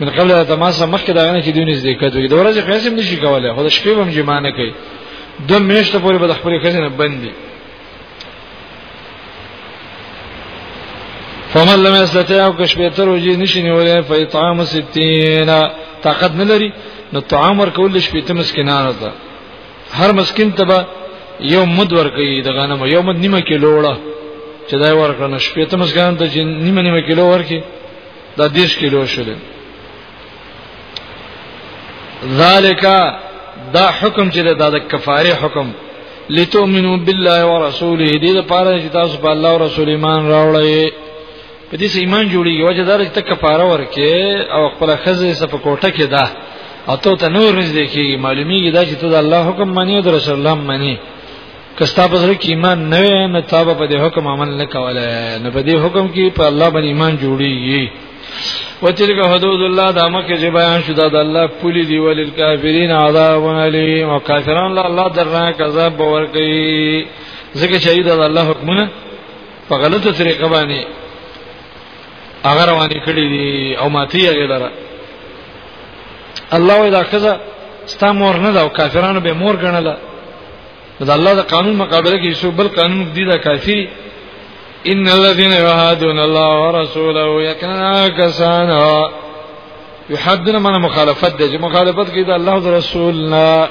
من قبل د تماسه مخکې دا نه چې دونی زده کړو د ورځې خیسم نشي کولای خو د شپې هم جما نه کوي دو میشته پورې به د خپل خزینه بندي فمن لم يستطيع او کښ به تر وجه نشي نیولای په طعام 60 طاقت نه لري نو طعام ورکول شپې ته مسکینانو ته هر مسکین ته به یو مد ورکړي د غنمو یو مد نیمه کیلو وړه چې دا ورکړنه شپې ته مسکینانو ته نیمه نیمه کیلو ورکړي دا 10 کیلو شله ذالک دا حکم چې دا د کفاره حکم لتؤمنو بالله ورسوله دې د پاره چې تاسو په الله او رسول ایمان راوړی په دې سې ایمان جوړیږي وجه دا چې کفاره ورکې او خپل خزه سره په کوټه کې ده او ته ته نور نږدې کیږي معلومیږي دا چې ته د الله حکم مانی او د رسول الله مانی کستا په سره کې ایمان نه وي نو تا به په دې حکم عمل نه کوله نو په دې حکم کې په الله باندې ایمان جوړیږي وتلک حدود الله دا مکه چې بیان شو دا د الله پولی دی ولل کافرین عذاب علی او کافرون له الله درنه عذاب باور کوي ځکه چې دا د الله حکمونه په غلطه طریقه باندې هغه روانې کړې دي او ماتي هغه لره الله وی دا خزه ستا مور نه دا کافرانو به مور ګڼله دا الله د قانون مقابله کې شو بل قانون دی دا کافی ان الذين يهادون الله ورسوله يكنا كسانا يحدنا من مخالفت دي مخالفت کې دا الله او رسولنا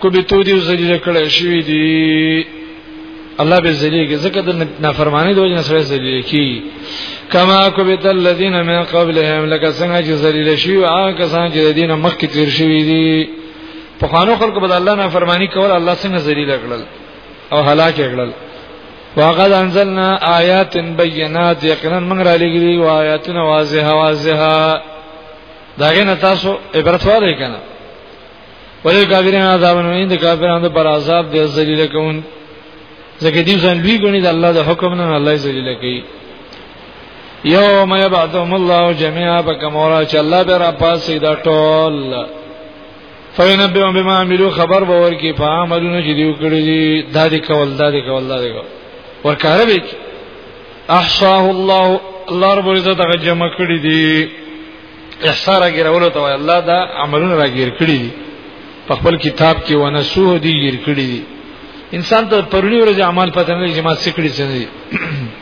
کو به تو دی ذلیل کړه شوی دی الله به ذلیل کې ځکه د نافرمانی د وجه نه سره ذلیل کی کما کو به الذين من قبلهم لکه څنګه چې ذلیل شي او کسان چې دینه مخکې تیر شوی دي په خوانو خلکو به الله نه فرمانی کول الله څنګه ذلیل کړل او هلاک کړل وقد انزلنا آیات بینات یقینا موږ را لګی او آیاتنا واضحه واضحه داغه نه تاسو عبرت واره کنه ولې کافرین عذاب نه دي کافرانو پر عذاب دې ذلیل کوون ځکه دې ځان لوی غني د الله د حکم نه الله ذلیل کوي یوم یبعثهم الله جميعا بکمورا چې الله به را پاسې دا ټول فینبهم بما عملو خبر باور کې په عملونو چې دیو کړی دي دا دې کول دا دې کول دا دې کول ورکاره به احصاه الله الله رب عزت هغه جمع کړی دي احصار غیرولو ته الله دا عملونه راګیر کړی دي په خپل کتاب کې ونسوه دي غیر کړی دي انسان ته پرونی ورځ اعمال پته نه چې ما سکړي څه نه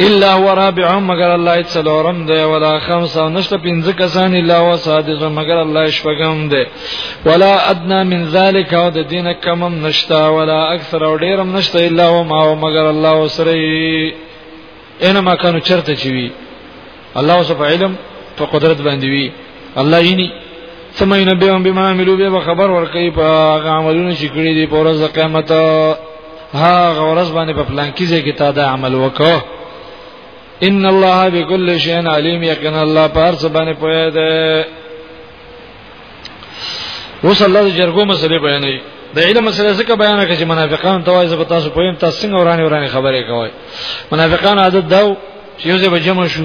الا هو رابعهم مگر الله څلورم دی ولا خمسه نشته پنځه کسان الا هو سادس مگر الله شپږم دی ولا ادنا من ذلك او د دین کمم نشتا ولا اکثر او ډیرم نشته الا هو ما مگر الله سره انما کانو چرته چوي الله اوس په علم په قدرت باندې وی الله یې ثم ينبئهم بما عملوا به خبر ورکړي په هغه عملونه چې کړی دي په ورځ د قیامت هغه ورځ باندې په پلان کې ځکه تا دا عمل وکړو ان الله بكل شيء عليم یقینا الله پارس باندې پوهه ده اوس الله د جرګو مسلې بیانوي د علم مسله څخه بیان کړي چې منافقان توای زب تاسو پویم تاسو څنګه ورانه ورانه خبرې کوي منافقان عادت داو چې یو ځای به جمع شو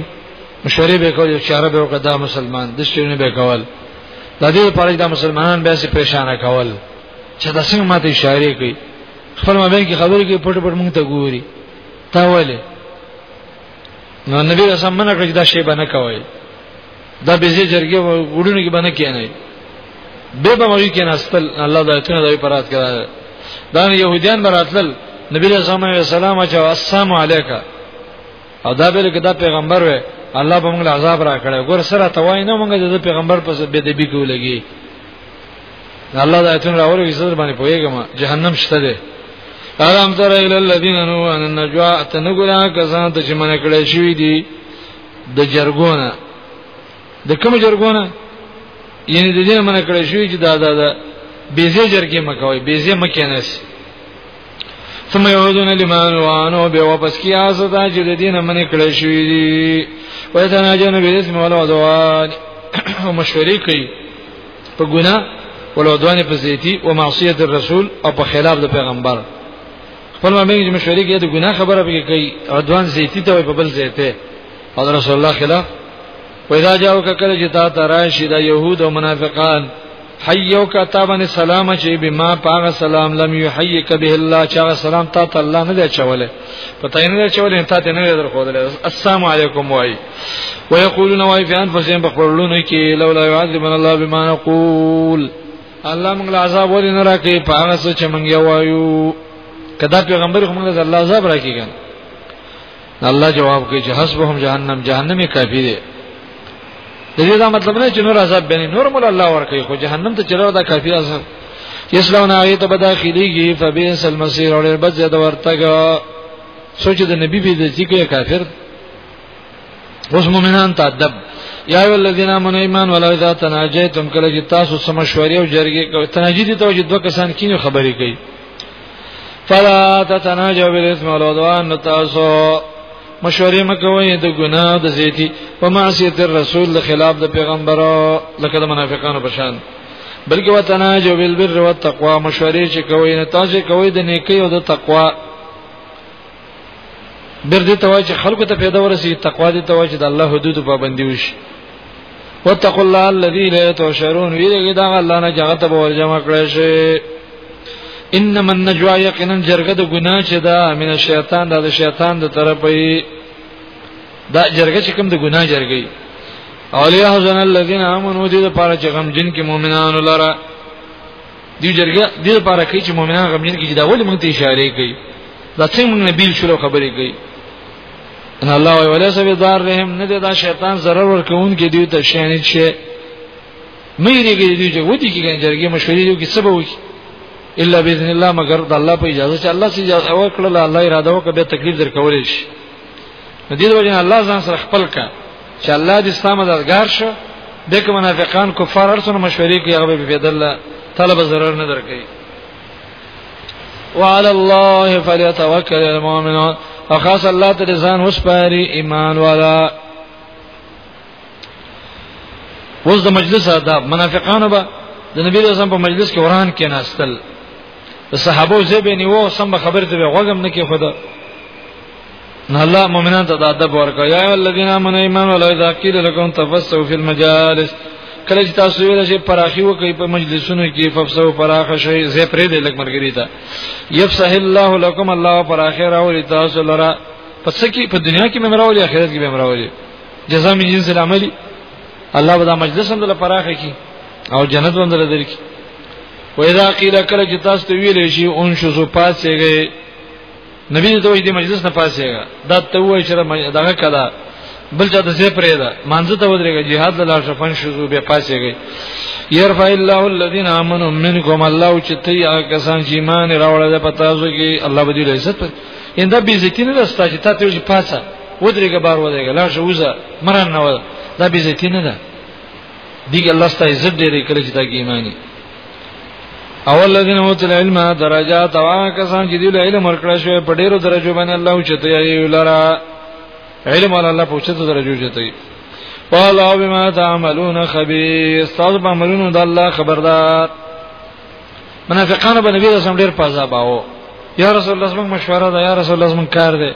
مشورې به کوي چې عرب او قدا مسلمان د شتونه به کول د دې لپاره د مسلمانان به سي پریشانه کول چې د څنګه ماته اشاره کوي خپل مابین کې خبرې کوي پټ پټ مونږ ته ګوري تا ولې نو نبی رسول منه کړی دا شی باندې کوي دا به زی جرګه وړونو کې باندې کېنه به به موږ کې نستل الله دا ته دوی پرات کړه دا يهوديان براتل نبی رسول الله والسلام چې السلام علیکا او دا به دا پیغمبر وې الله به موږ عذاب را کړه ګور سره توای نه موږ د پیغمبر په به دې بي کولګي الله دا ته راوړو عزت باندې پويګم جهنم شته ده الم تر الى الذين نو ان النجوا تنغلا کسان ته چې من کړه شوی دي د جرګونه د کوم جرګونه یعنی د دې منه کړی شوی چې دا دا دا بیزه جرګې مکوي بیزه مکینس ثم يعودون لما وانو به واپس کیا ستا چې د دین منه کړی شوی دی وای دا نه جن به اسم ولا دوان او مشورې کوي په ګناه ولا دوان په زیتی او معصیت الرسول او په خلاف د پیغمبر خپل مابین کې مشورې کې د ګناه خبره به کوي او دوان زیتی ته په بل زیته او رسول الله خلاف پیدا جاو کله چې تا تراشی دا يهود او منافقان حیو کا تابن سلام چې بما پاغه سلام لم یحیک به الله چا سلام تا ته الله نه دی چوله پته یې نه دی چوله تا ته نه در خو دل السلام علیکم وای ويقولون وای فی انفسهم بخبرلون کی لولا يعذبنا الله بما نقول الله موږ له عذاب ولې نه راکې په هغه څه چې موږ وایو کدا پیغمبر هم له الله عذاب راکې ګان الله جواب کوي چې حسبهم جهنم جهنم کافی دی د دې دا مطلب نه چې نور عذاب بني نور مول الله ورکې خو جهنم ته چلو دا کافی عذاب یسلون هغه ته بداخليږي فبئس المصير اور بد زیاد ورتګه سوچ د نبی به د ذکر کافر اوس مؤمنان ته ادب یا ای الذین آمنوا ایمان ولا اذا تناجیتم کله چې تاسو سم مشورې او جرګې کوي تناجی دي ته چې دوه کسان کینې خبرې کوي فلا تتناجوا بالاثم والعدوان تاسو مشورې مکوئ د ګناه د زیتی په معصیت الرسول د خلاف د پیغمبر لکه د منافقانو په شان بلکې وتناجو بالبر والتقوا مشورې چې کوئ نه تاسو کوئ د نیکی او د تقوا بیر دې توای چې خلکو ته پیدا ورسي تقوا دې توای چې د الله حدود پابندي وشي واتقوا الله الذي لا تشعرون ویریږي دا الله نه جهته به ورجمع کړی شي انما النجوا یقینا جرګه د ګناه چې دا من شیطان دا د شیطان د طرفه دا جرګه چې کوم د ګناه جرګي اولیا حزن الذين امنوا دې لپاره چې غم جن کې مؤمنانو لره دی جرګه د لپاره کوي چې مؤمنان غمجن کیږي دا ولې موږ ته اشاره کوي دا څنګه موږ نبیل شروع خبرې کوي ان الله وی ولا سبی دار رحم نه دا شیطان zarar ورکون کې دی ته شین شي مې ریګې دی چې ودی کې جرګه مشورې دی کې سبب وي الا باذن الله مگر د الله په اجازه چې الله سي اجازه ورکړه الله اراده وکړه به تکلیف درکول شي د دې وجه نه الله ځان سره خپل کا چې الله دې ستاسو مددگار شه دغه منافقان کفار ارسنه مشورې کوي هغه به بيدل طلب ضرر نه درکې وعلى الله فليتوكل المؤمنون فخاص الله ته ځان وسپاري ایمان والا اوس د مجلس آداب منافقانو به د نبی رسول په مجلس کې وران کې ناستل صحابه زبې نیو سم خبرته به غوګم نه کې خدا نه الله مؤمنان ته د ادب ورکړي یا الذین آمنوا ایمان ولا اذا قیل لكم تفسحوا فی المجالس کله چې تاسو ویل شي پراخي وکړي په مجلسونو کې ففسو پراخه شي زه پرې دې لګ مرګري تا یفسح الله لكم الله پراخه راولي تاسو لرا پس کې په دنیا کې ممراولي آخرت کې ممراولي جزاء من جنس العمل الله به دا مجلس هم دل پراخه کی او جنت هم دل درکې و اذا قيل کله چې تاسو ویل شي ان شذو پاسېږي نبی ته وایي د مجلس نه پاسېږه دا ته وایي چې دغه کړه بل چا د زی پرې ده مانځه ته ودرېږي jihad لاله شفن شو به پاسېږي يرفع الله الذين امنوا منكم الله چې ته یا کسان چې ایمان راوړل ده پتا زو کې الله به دې عزت پر انده به عزت نه راستا چې ته ته پاسه ودرېږي بار ودرېږي لا شو وزه مرن نه ودا به عزت نه ده دیګ الله ستاسو عزت ډېرې کړې چې تا کې ایمانی اول الذين اوتوا العلم درجات وا کسان چې دی علم ورکړ شوی په ډیرو درجو باندې الله او چته یې لرا علم الله په چته درجو چته والله بما تعملون خبير استاد په عملونو د الله خبردار منافقان به نبی رسول ډیر پازا باو یا رسول الله زموږ مشوره ده یا رسول الله زموږ کار ده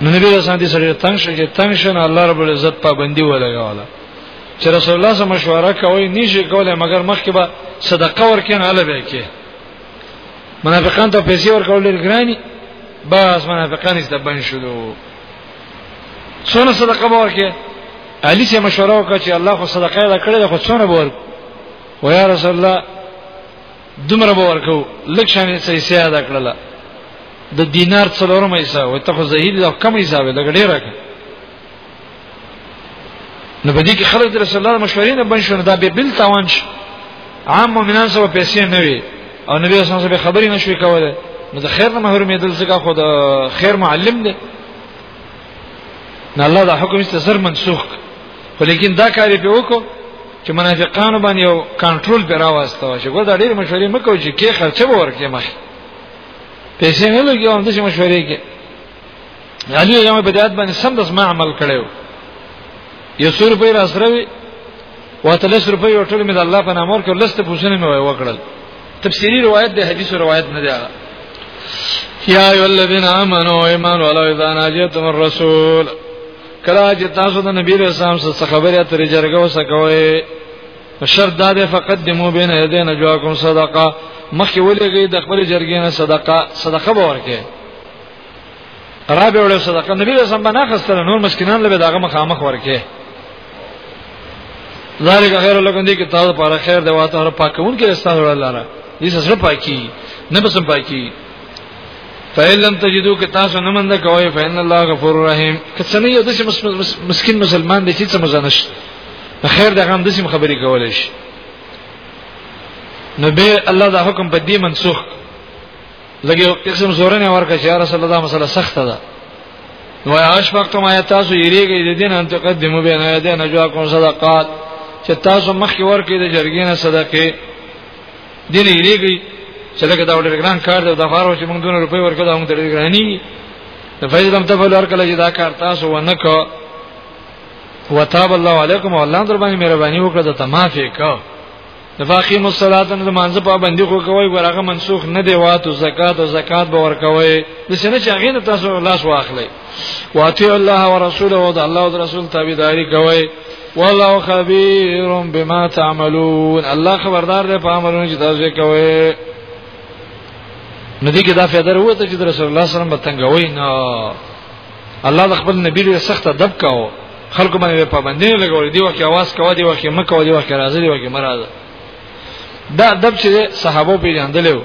نو نبی رسول الله سره تنگ شو چې تنگ شنه الله رب العزت پابندي ولګاوله چې رسول الله سره مشوره کوي نشي کولای مګر مخکې به صدقه ورکین اله به کې منافقان ته پیسې ورکول ډیر ګرانی بس منافقان یې دبن شلو څونه صدقه به ورکې علي سره مشوره وکړه چې الله خو صدقه یې کړې خو څونه به ورکړي ويا رسول الله دومره به ورکو لک شان یې صحیح سیاده کړل د دینار څلورم ایسا وي ته خو زهید د کم ایسا وي لګ ډیر راک نو په دې کې خلک د رسول الله مشورې نه بن شو دا به بل تاوان شي عام مؤمنان سره پیسې نه وي او نبی اسلام سره خبرې نشوي کوله نو د خیر نه محرومې دل څخه خو د خیر معلم دی نه الله دا حکم یې زر منسوخ ولیکن دا کاری په وکړو چې منافقانو باندې یو کنټرول پر راوستو چې ګور دا ډېر مشورې مکو چې کې خرچه به ورکې مخ پیسې نه لګي هم د مشورې کې علي یو بدعت باندې سم د ما عمل کړو یو سور په راسره وی وته لس روپۍ ټول مې د الله په نامور کې لسته پوښتنه مې وکړل تفسیری روایت د حدیث روایت نه دی هغه یا ایو الذین آمنو ایمان ولو اذا ناجیتم الرسول کله چې تاسو د نبی رسول الله سره خبرې اترې جرګه وسکوي شرط دا ده فقط دمو بین یدین جواکم صدقه مخکې ولېږي د خپل جرګې نه صدقه صدقه به ورکړي را به وړه صدقه نبی له سم بنا خستل نور مسکینان له داغه مخامخ ورکه ذالک خیر لکم دی کتاب لپاره خیر دی واته هر پاکون کې استاد ولاله دې سره پاکي نه بسم پاکي فیلم تجدو که تاسو نه مند کوی فین الله غفور رحیم که څنګه یو داسې مسکین مسلمان دی چې څه مزنش خیر دغه هم داسې خبرې کولای شي نو به الله دا حکم په دې منسوخ لګي قسم زورنه ورکه چې رسول الله مسله سخته ده نو اش وخت ما تاسو یریږي د دین ان تقدمو بین یدین اجوا کوم صدقات چې تاسو مخکې ورکې د جرګینه صدقه دین یریږي چې لکه دا ډېر ګران کار دی د فارو چې موږ دونه روپۍ ورکړو دا موږ ډېر ګراني د فیض لم تفعل ورکړل چې دا کار تاسو ونه کو وتاب الله علیکم والله در باندې مهرباني وکړه ته معافي کو د فاقیم الصلاه د مانزه پابندي خو کوي ورغه منسوخ نه دی واتو زکات او زکات به ور کوي د سینه چې هغه تاسو لاس واخلي واتی الله او رسول او د الله او رسول تابعداري کوي والله خبير بما تعملون الله خبردار دی په عملونو چې تاسو کوي ندی کې دا فایده وروته چې رسول الله صلی الله علیه وسلم بتنګوي نه الله د خپل نبی له سخت ادب کاوه خلکو باندې پابندې لګولې دی وکي आवाज کاوه دی وکي مکه دی وکي راځي دی وکي مراد دا ادب چې صحابه پیژندل وو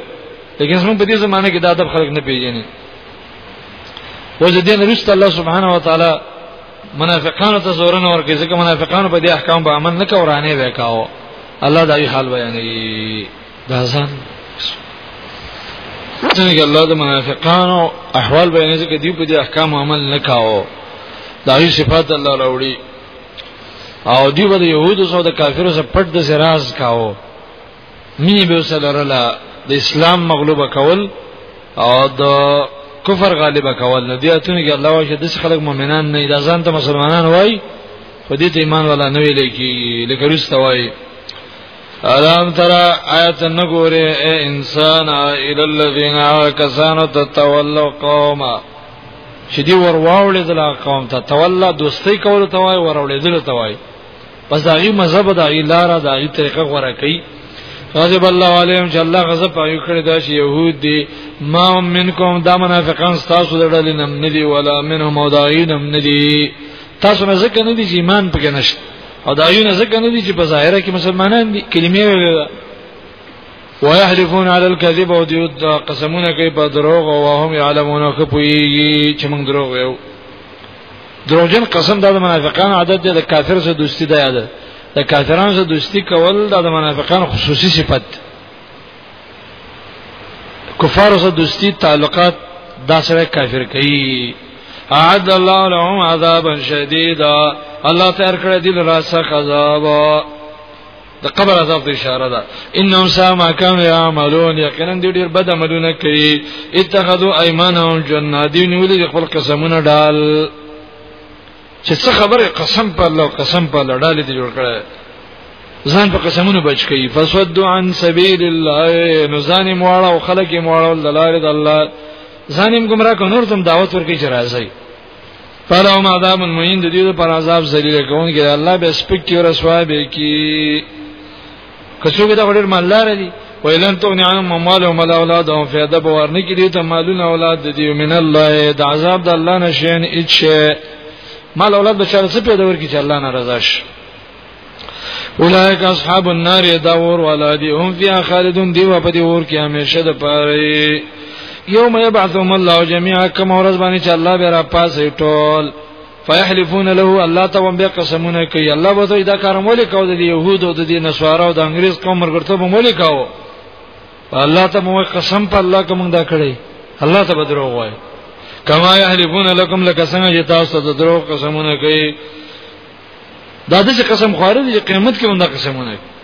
لیکن زموږ په دې زمانه کې دا ادب خلک نه پیژني او چې دین رښت الله سبحانه و تعالی منافقانو ته زور نه ورکړي ځکه منافقانو په دې احکام به عمل نه کورانه وکاو الله دا یې حال بیانوي دا ځان څنګه الله د منافقانو احوال بیان ځکه دی په دې احکام عمل نکاو دا هی صفات الله راوړي او دی به يهودو سره د کافرو سره پټ د سراز کاو مینه به سره لرله د اسلام مغلوبه کول او د کفر غالبه کول نه دی اتونه کې الله واشه د خلک مؤمنان نه دا ځان ته مسلمانان وای خو دې ته ایمان ولا نه ویل کی لکه رسته وای الام ترى آیت نګوره اے انسان الى الذين كسانوا تتولوا قوما چې دی ورواولې دلا قوم ته تولا دوستي کول ته وای ورولې دل ته وای پس داغي مذهب داغي لار داغي طریقه غوړه کوي غضب الله علیهم چې الله غضب پایو کړی دا چې يهود دي ما منکم دا منافقان تاسو د ډلې نم ندي ولا منهم مودعين نم ندي تاسو نه ځکه ندي چې ایمان پکې نشته او دا یو نه ځکه نه دي چې په ظاهره کې مسلمانان دي کلمې ویل ويحلفون على الكذب او دیو قسمونه کوي په دروغ او هم يعلمون خو پوي چې موږ دروغ یو دروغجن قسم دا د منافقانو عادت دی د کافر سره دوستی دی عادت د کافرانو سره دوستی کول دا د منافقانو خصوصي صفت دی کفار سره دوستی تعلقات دا سره کافر کوي اعد الله لهم عذابا شديدا الله تیار کړی دی لرا سخت عذاب د قبر عذاب ته اشاره ده انهم سما کان یعملون یقینا دې ډیر بد عملونه کوي اتخذوا ايمانهم جنادین ولې خپل قسمونه ډال چې څه خبره قسم په الله قسم په الله ډالې دې جوړ کړه ځان په قسمونو بچ کړي فسد عن سبيل الله نو ځان مواړه او خلک مواړه د لارې د الله ځان هم گمراه کو نور تم دعوت ورکړي چې راځي فلو ما عذاب مهین د دې پر عذاب ذلیل کوونکی الله به سپک کی رسوا به کی که څوک دا ډېر مالدار دي ویلن تو نه عام مال او مال اولاد او فیاده باور نه کړي ته مالونه اولاد دي من الله د عذاب د الله نشین اچ مال اولاد به چاره څه پیدا ورکی چې الله ناراضه شي اولئک اصحاب النار دا ور ولا دي هم فيها خالدون دی په دې ور کې همیشه د پاره یوم یبعثهم الله جميعا کما ورځ باندې چې الله به را پاسې ټول فیحلفون له الله ته وم بیا قسمونه کوي الله به دوی دا کارم ولې کاو د يهود او د دین نسوارا او د انګريز قوم مرګرته به مولې کاو الله ته مو قسم په الله کوم دا کړی الله ته بدرو وای کما یحلفون لكم لك څنګه چې تاسو ته درو قسمونه کوي دا د قسم خواره دي قیامت کې مونږه قسمونه کوي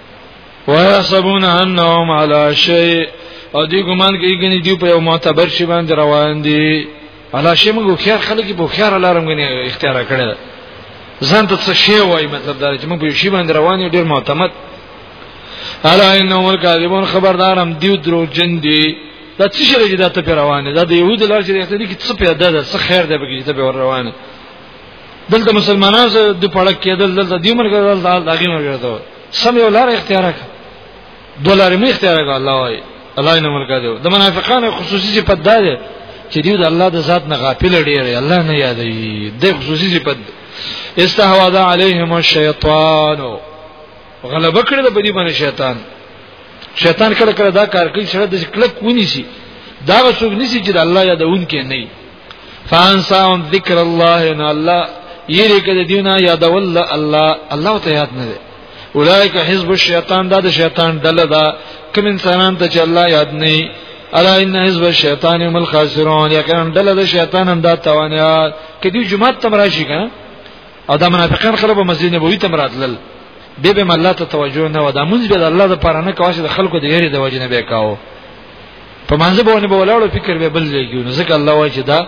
ويحسبون انهم على شيء او دی ګمان کوي ګنې دی په یو معتبر شی باندې روان دي الله شي موږ خيار خلک په خيار لارم غني اختیار کړی ده ځان ته څه شی وای مطلب دا چې موږ په شی باندې روان یو ډیر معتمد الا انه الکاذبون خبردارم دیو درو جن دی دا څه شی دی دا ته روانه دا د يهود لار چې ته دي کې څه پیدا ده څه خیر ده بګی ته ور روانه دلته مسلمانانو سره د پړک کېدل دلته دیو مرګ دلته داګه مرګ ورته سم یو لار اختیار کړ دولار می اختیار کړ الله وای الله یې نمر کړو د منافقانو خصوصي صفت دا ده چې دیو د الله د ذات نه غافل ډیر الله نه یادوي د خصوصي صفت استحواذ علیهم الشیطان غلبه کړی د بدی باندې شیطان شیطان کله کله دا کار کوي چې د کلک ونی شي دا څوک نسی چې د الله یادون کې نه فانساهم ذکر الله ان الله یری کده دیونه یاد ول الله الله ته یاد نه اولایک حزب الشیطان دا د شیطان ډله ده کوم انسانان ته چې الله یاد نه الا ان حزب الشیطان هم الخاسرون یقینا ډله د شیطان هم دا توانیا کدی جمعه تم راشي کنه او دا منافقان خلک په مسجد نبوي تم راتلل به به الله ته توجه نه و دا مونږ به الله د پاره نه کاوه چې د خلکو د یری د وجه نه به کاوه په منځ باندې به ولاړو فکر به بل ځای کیو نو ځکه الله واجه دا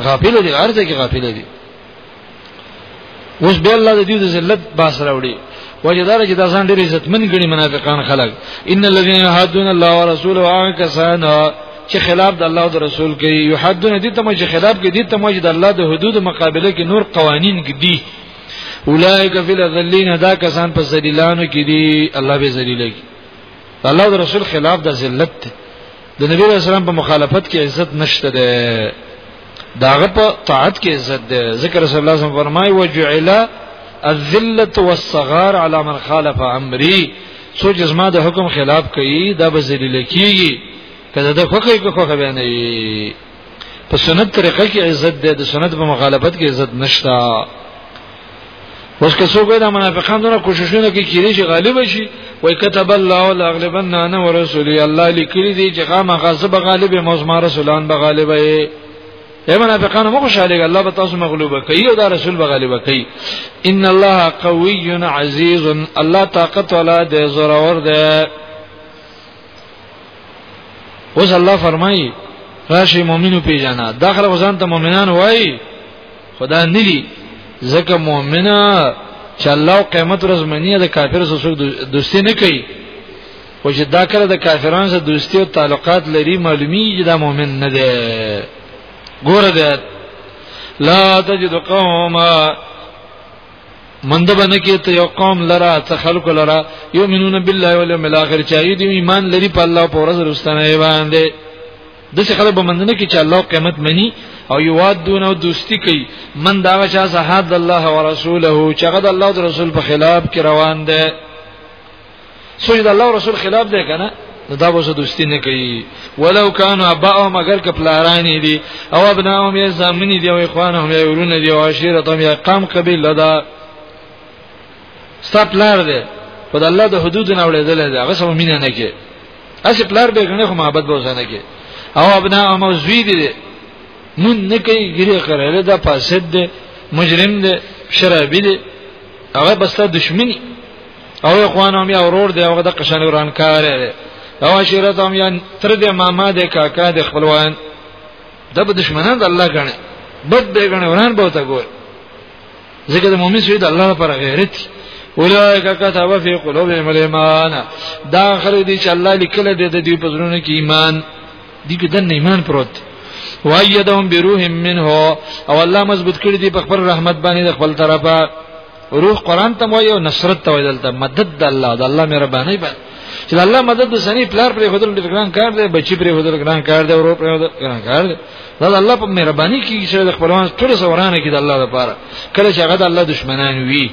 غافل دي ارزه کې غافل دي اوس به الله د دې د ذلت باس راوړي وجدار چې دا ځان ډېر عزتمن ګڼي منافقان خلک ان الذين يحدون الله ورسوله هغه کسان چې خلاف د الله او د رسول کې يحدون دي ته چې خلاف کې دي ته چې د الله د حدود مقابله کې نور قوانين کې دي اولئک فی الذلین دا کسان په ذلیلانو کې دي الله به ذلیل کی الله او رسول خلاف د ذلت د نبی علیہ السلام په مخالفت کې عزت نشته ده داغه په طاعت کې عزت ده ذکر رسول الله صلی الله علیه وسلم فرمایي وجعل الذله والصغار على من خالف امري سو جسمه د حکم خلاف کوي دا به ذلیل کیږي کله د خوخه کو خوخه بیانوي په سنت طریقه کې عزت ده د سنت په مخالفت کې عزت نشته اوس که څوک دا منافقان دونه کوششونه کوي چې ریشي غالب شي وای كتب الله لاغلبن انا ورسولي الله لیکلي دي چې قام غصب غالب موزما رسولان به غالب وي اے منافقان مو خوشاله الله به تاسو مغلوب کوي او دا رسول به غالب کوي ان الله قوي عزيز الله طاقت ولا دي زورور ده اوس الله فرمایي راشي مؤمنو پیژنه دا خره وزن ته مؤمنان وای خدا ندي ځکه مؤمنه چې الله قیامت ورځ منی د کافر سره څوک دوستی نه کوي خو چې دا کړه د کافرانو سره دوستی او تعلقات لري معلومیږي دا مؤمن نه دی ګوره ده لا تجد قوما منده باندې کې ته یو قوم لرا ته خلق لرا یؤمنون بالله والیوم الاخر چې دی ایمان لري په الله او پر ورځ رستنه باندې د څه خلک بمندنه کې چې الله قیامت مني او یوادون او دوستی کوي من دا چا صحاد الله ورسوله چې غد الله او رسول په خلاف کې روان دي سوچ د الله رسول خلاف دی کنه نو دا به زه دوستی نه کوي ولو کان ابا مگر ک پلارانی دي او ابناهم یې زامنی دي او اخوانهم یې ورونه دي او عشیرتهم یې قام قبیله ده ستاسو پلار دی په د الله د حدود نه وړېدل دی هغه سم مين نه کې اسی پلار به غنه خو محبت به وسانه کې او ابنا او موزوی دی مون نه کوي ګری کړل دا فاسد دی مجرم دی شرابي دی هغه بس دشمنی او اخوان هم یا ورور دی هغه د قشن وران کار دی او عشیرت هم یا تر دې ماما د کاکا د خپلوان د دشمنان د الله غنه بد به غنه وران به تا ګور ځکه د مؤمن سوی د الله لپاره غیرت اولئک کتب فی قلوبهم الايمان دا خلک دي چې الله لیکل دي د دې په زړونو کې ایمان دي کې د ایمان پروت دی وایدهم بروح منه او الله مضبوط کړی دی په خپل رحمت باندې د خپل طرفه روح قران ته وایو نصرت ته وایي دلته مدد د الله د الله مهرباني به چې الله مدد د سني پلار پر خدل ډیر ګران کار دی بچی پر خدل ګران کار دی ورو پر خدل ګران کار دی دا د الله په مهرباني کې چې د خپلوان ټول سورانه کې د الله لپاره کله چې هغه د الله دشمنان وي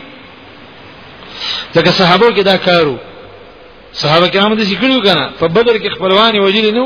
ځکه صحابه کې دا کارو صحابه کرام د ذکر وکړه په بدر کې خپلوان وجلی نو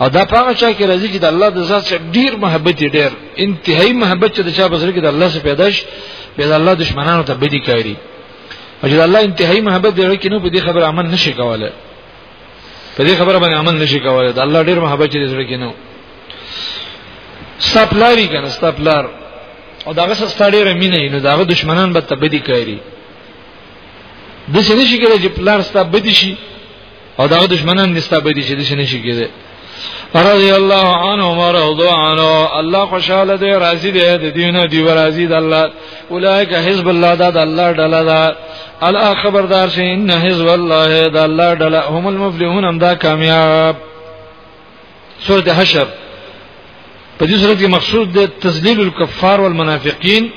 او دا پاغه چا کې راځي چې د الله د ذات سره ډیر محبت ډیر انتهایی محبت چې د چا بزرګ د الله سره پیدا شي به د الله دشمنانو ته بدی کوي او چې الله انتهایی محبت دی کې نو په دې خبره عمل نشي کولای په دې خبره باندې عمل نشي کولای د الله ډیر محبت چې زړه کې نو سپلاری کنه سپلار او داغه سره ستړي رمینه نو داغه دشمنان به تبدی کوي د څه نشي کېږي چې پلار ستابدی شي او دا دشمنان نستا به دي چې دشنه شي کېده رضی الله عنه ورضوا عنه الله خوشاله دی راضی دی د دینه دی راضی د الله اولایک حزب الله دا د الله ډله ده الا خبردار شي ان حزب الله دا الله ډله هم المفلحون هم دا کامیاب سورة حشر په دې سورة کې مقصود د تذلیل الكفار والمنافقین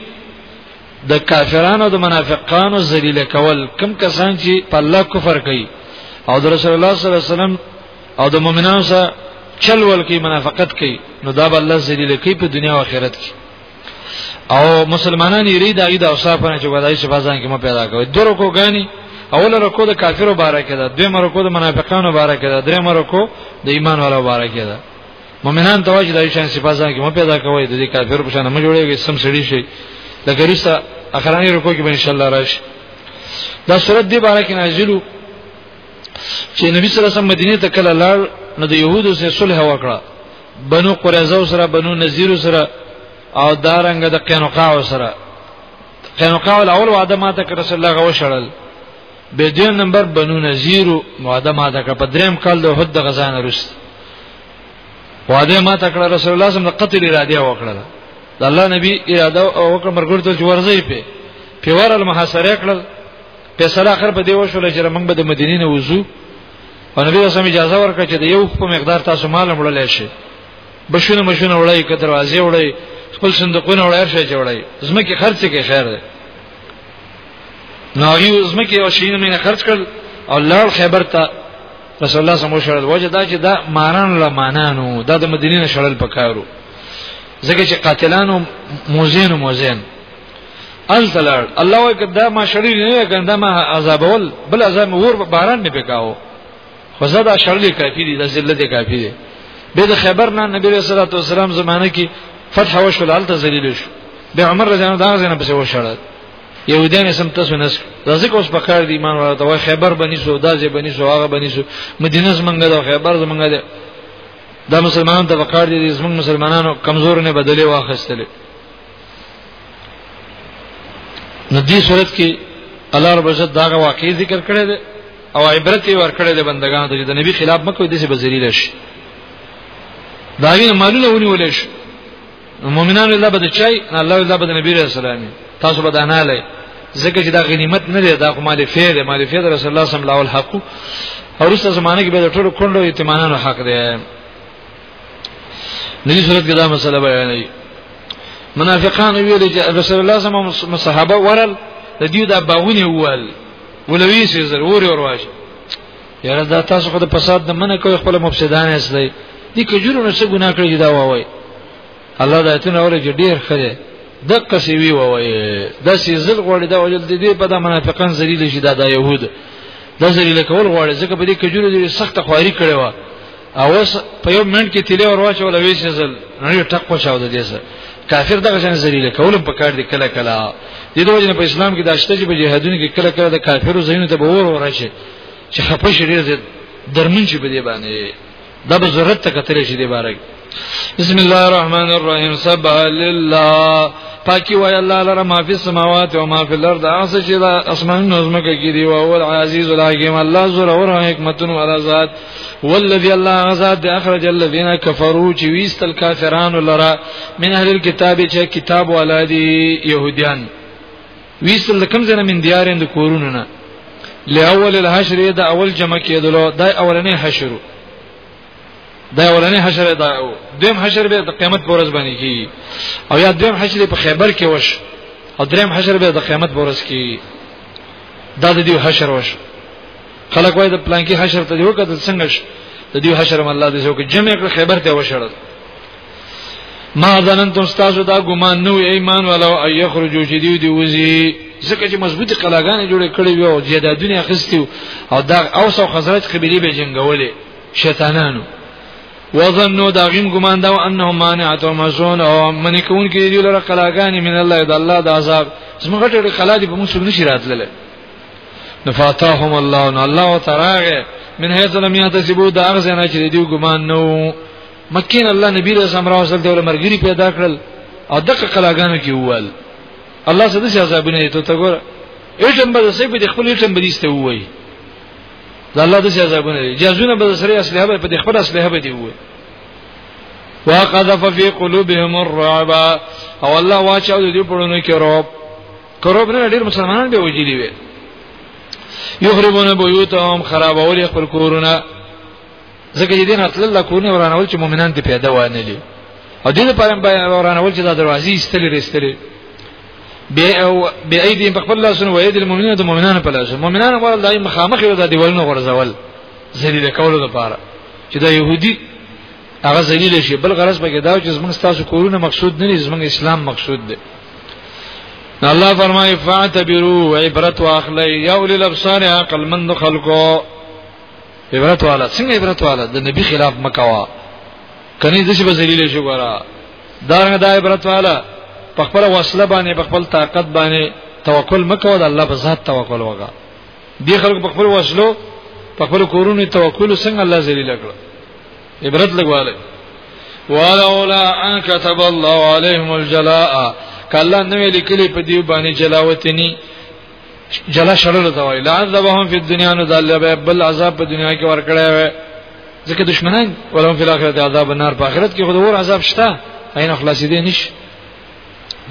د کافرانو او د منافقانو ذلیل کول کم کسان چې په الله کفر کوي او د رسول الله صلی الله علیه وسلم او د مؤمنانو سره چل ول کوي منافقت کوي نو دا به الله ذلیل کوي په دنیا او آخرت کې او مسلمانان یې د عید او صافنه چې ودای شي بازان کې مو پیدا کوي درو کو غني اول رکو د کافرو باره کې ده دویم رکو د منافقانو باره کې ده دریم رکو د ایمان والو باره کې ده مؤمنان ته واجب دی چې صفات ځان کې مو پیدا کوي د دې کافر په شان مو جوړيږي سم سړي شي د ګریسه اخرانی رکو کې به ان شاء الله راشي دا صورت دی بارک نازلو چې نبی صلی الله علیه وسلم مدینه ته کله لاړ نو د يهودو سره صلح وکړه بنو قریظه سره بنو نذیر سره او دارنګ د قینقاع سره قینقاع الاول وعده ماته کړ رسول الله غو شړل به دې نمبر بنو نذیر وعده ماته کړ په دریم کال د حد د غزان رست وعده ماته کړ رسول الله سم د قتل اراده وکړه د الله نبی اراده او وکړه مرګور ته ورځي په پیور المحاصره کړل په سره اخر په دیو شول چې موږ به د مدینې نه وځو او نبی رسول اجازه ورکړه چې د یو په مقدار تاسو مال وړلای شئ بشونه مشونه وړای ک دروازې وړای خپل صندوقونه وړای شي چې وړای زمکه خرڅ کې خیر ده نو یو زمکه او شینه مینه خرڅ کړ او لړ خیبر ته رسول الله صلی الله علیه وسلم وجه دا چې دا ماران لا مانانو دا د مدینې نه شړل پکارو ځکه چې قاتلانو موزین موزین التلار الله وای کدا ما شړی نه کنده ما عذابول بل عذاب ور باران نه پکاو خو زدا شړلی کافی دي د ذلت کافی دي به د خبر نه نبی رسول الله والسلام زمانه کې فتح وشول الته ذلیل شو به عمر رضی الله عنه دغه نه پسې وشړل يهودان سم تاسو نس رزق اوس په کار دي ایمان ورته وای خیبر بنی سو دازه بنی سو هغه بنی سو مدینه زمنګ دا خیبر زمنګ دا د مسلمانانو ته وقار دي زمنګ مسلمانانو کمزور نه بدلې واخستلې نو دې صورت کې الله رب عزت دا واقعي ذکر کړی دی او عبرت یې ورکړی دی بندگانو ته چې د نبی خلاف مکوې د څه بذلیل شي دا یې مالونه ونیول شي مؤمنانو الله بده چای الله الله بده نبی رسول الله تاسو بده نه لای ځکه چې دا غنیمت نه دی دا خو مال فیر دی مال فیر رسول الله صلی الله علیه وسلم او رسته زمانه کې به ټول کندو ایتمانانو حق دی نبی صلی الله علیه وسلم مسله بیانوي منافقان ویل چې رسول الله صلی الله علیه وسلم صحابه ورل د دې د باغونه وال ولوي سي زر ور ور واش یاره دا تاسو خو د فساد نه منه کوي خپل مفسدان اسلي دي کجورو نه څه ګناه کړی دا وای الله دا ایتونه ولې چې ډیر خره دقه سی وی وای د سی زل غوړي دا وجل دې په د منافقان ذلیل شي دا د يهود د ذلیل کول غوړي ځکه په دې کې جوړې دې سخت خواري کړي وا او په یو منټ کې تیلې ور واچول وی سی زل نه ټک پښاو د دې سره کافر دغه شان ذلیل کول په کار دي کله کله د دې وجه په اسلام کې داشته چې په جهادونو کې کله کله د کافرو زینو ته به ور ورشي چې خپه شریزه درمن شي په دې باندې دا به ضرورت ته کتل شي دی بارک بسم الله الرحمن الرحیم سبح لله پاکی وای الله لره ما فی السماوات و ما فی الارض اس چې دا اسمان نظم کې کی دی او اول عزیز الحکیم الله زور او حکمت و رزات والذی الله غزاد اخرج الذین کفروا چې ویستل کافرانو لره من اهل الكتاب چې کتاب ولادي يهوديان ویسل د کم زنه من دیارین د کورونو نه لاول الحشر د اول جمع کېدلو د اولنې حشر د اولنې حشر د دیم حشر به د قیامت پر ورځ باندې کی او یا دیم حشر په خیبر کې وش او دریم حشر به د قیامت پر ورځ کی دا د دې حشر وش خلک وای د پلان کې حشر ته یو کده څنګه د دې حشر مله د یو کې جمع کړ خیبر ته وشړل ما ظننتم استاسو دا ګمان نو ایمان ولو ای یخرجو چې دی دی وزي ځکه چې مضبوطی قلاګانې جوړې کړې وي او جیدادونه اخستي او دا اوس او خزرج قبيله به جنگولې شیطانانو وظنوا دا غیم ګمان دا انهم مانعتهم مسون او من کون کې دی لره قلاګانې من الله د الله د عذاب زموږ ټول قلا دي په موږ سره نشي راتلله نفاتهم الله ان الله تعالی من هیڅ لم یحتسبوا دا اغزنه چې دی ګمان نو مکین الله نبی رسول الله راوځل د مرګری پیدا کړل او دغه کلاګانو کې ووال الله سده سي عذابونه دي ته ګور ایټم به سه په خپل ایټم بریسته وای دا الله د سي عذابونه دي جازونه به سره اصله به په خپل اصله به دی وای وقذف في قلوبهم الرعب او الله واچو دې پړونو کې روب کروب نه ډیر مسلمانان به وجلی وي یخربون بیوتهم خرابول خپل کورونه ځکه چې دین خپل الله کونه ورانول چې مؤمنان دې پیدا وانه لي او دې لپاره ورانول چې دا دروازې استلې رستلې بیا ایدی په خپل لاسونو وید المؤمنین د مؤمنانو په لاسونو مؤمنان غواړي دای مخامخ یو د دیوالونو غرزول ذلیل کولو لپاره چې دا يهودي هغه ذلیل شي بل غرض پکې دا چې زمونږ تاسو کورونه مقصود نه دي زمونږ اسلام مقصود دی الله فرمایي فاعتبروا عبرت واخلي یا اول الابصار عقل من خلقو عبرت والا څنګه عبرت والا د نبی خلاف مکوا کني د شي په ذلیل شو ګره دا نه دا عبرت والا په خپل وسله باندې په خپل طاقت باندې توکل مکو د الله په ذات توکل وکا دی خلکو په خپل وسلو په خپل کورونو توکل څنګه الله ذلیل کړ عبرت لګواله ولولا ان كتب الله عليهم الجلاء کله نو لیکلی په دی باندې جلاوتنی جلا شړل دا وای لعذبهم فی الدنیا نو دا لبه بل عذاب په دنیا کې ور کړی وای ځکه دشمنان ولهم فی الاخرته عذاب النار په اخرت کې خود ور عذاب شته عین خلاصې دي نش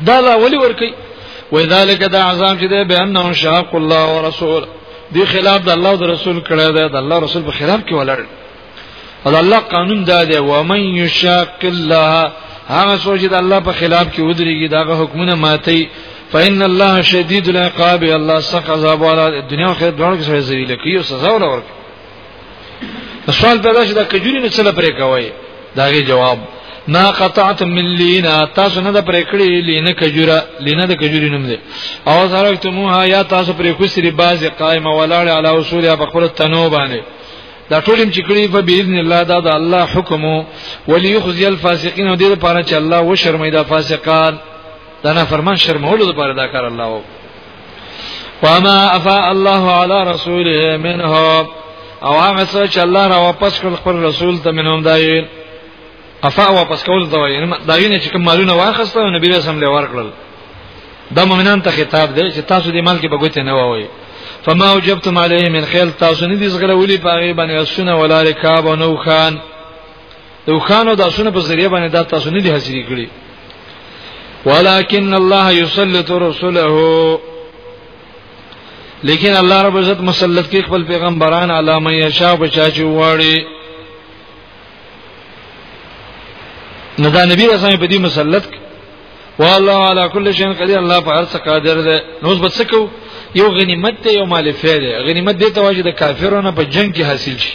دا لا ولی ور کوي وای ذالک دا عذاب چې ده به انه شاق الله ورسول دی خلاف د الله او د رسول کړه ده د الله رسول په خلاف کې ولړ او الله قانون دا دی و من یشاق الله هغه سوچ د الله په خلاف کې ودرېږي دا حکمونه ماتي فإن الله شدید العقاب الله سخت عذاب والا دنیا او آخرت دواړو کې سره ذلیل کوي او سزا ورکوي سوال پیدا شي دا کجوري نه څه پرې کوي داغه جواب ما قطعت من لینا تاسو نه د پرې کړی لینه کجوره لینه د کجوري نوم دی او زرکتموها یا تاسو پرې کوسری باز قائمه ولاړ علی اصول یا بخبر تنو باندې دا ټول چې کړی په باذن الله دا د الله حکم وليخزي الفاسقين دې لپاره چې الله و شرمې دا فاسقان دا نه فرمان شرمولو لپاره دا کار الله وو وما افا الله على رسوله منه او هغه څه چې الله را واپس کړ خپل رسول ته منهم دایې افا واپس کول دا وایي دا غینه چې کوم مالونه واخسته او نبی رسول الله ورکړل دا مؤمنان ته خطاب دی چې تاسو دې مال کې بغوته نه وایي فما وجبتم علیه من خیل تاسو نه دي زغره ولي پاغه باندې اسونه ولا رکاب او نو خان نو خان او د اسونه په ذریعہ باندې دا تاسو نه دي حاصل کړی ولكن الله يسلط رسله لیکن الله رب عزت مسلط کې خپل پیغمبران علامه یشا بچا چې واړي نو دا نبی رسول الله په دې مسلط والله على كل شيء قدير الله په هر څه قادر دی نو اوس بچکو یو غنیمت دی یو مال فعل دی غنیمت دی ته واجب د کافرونو په جنگ کې حاصل شي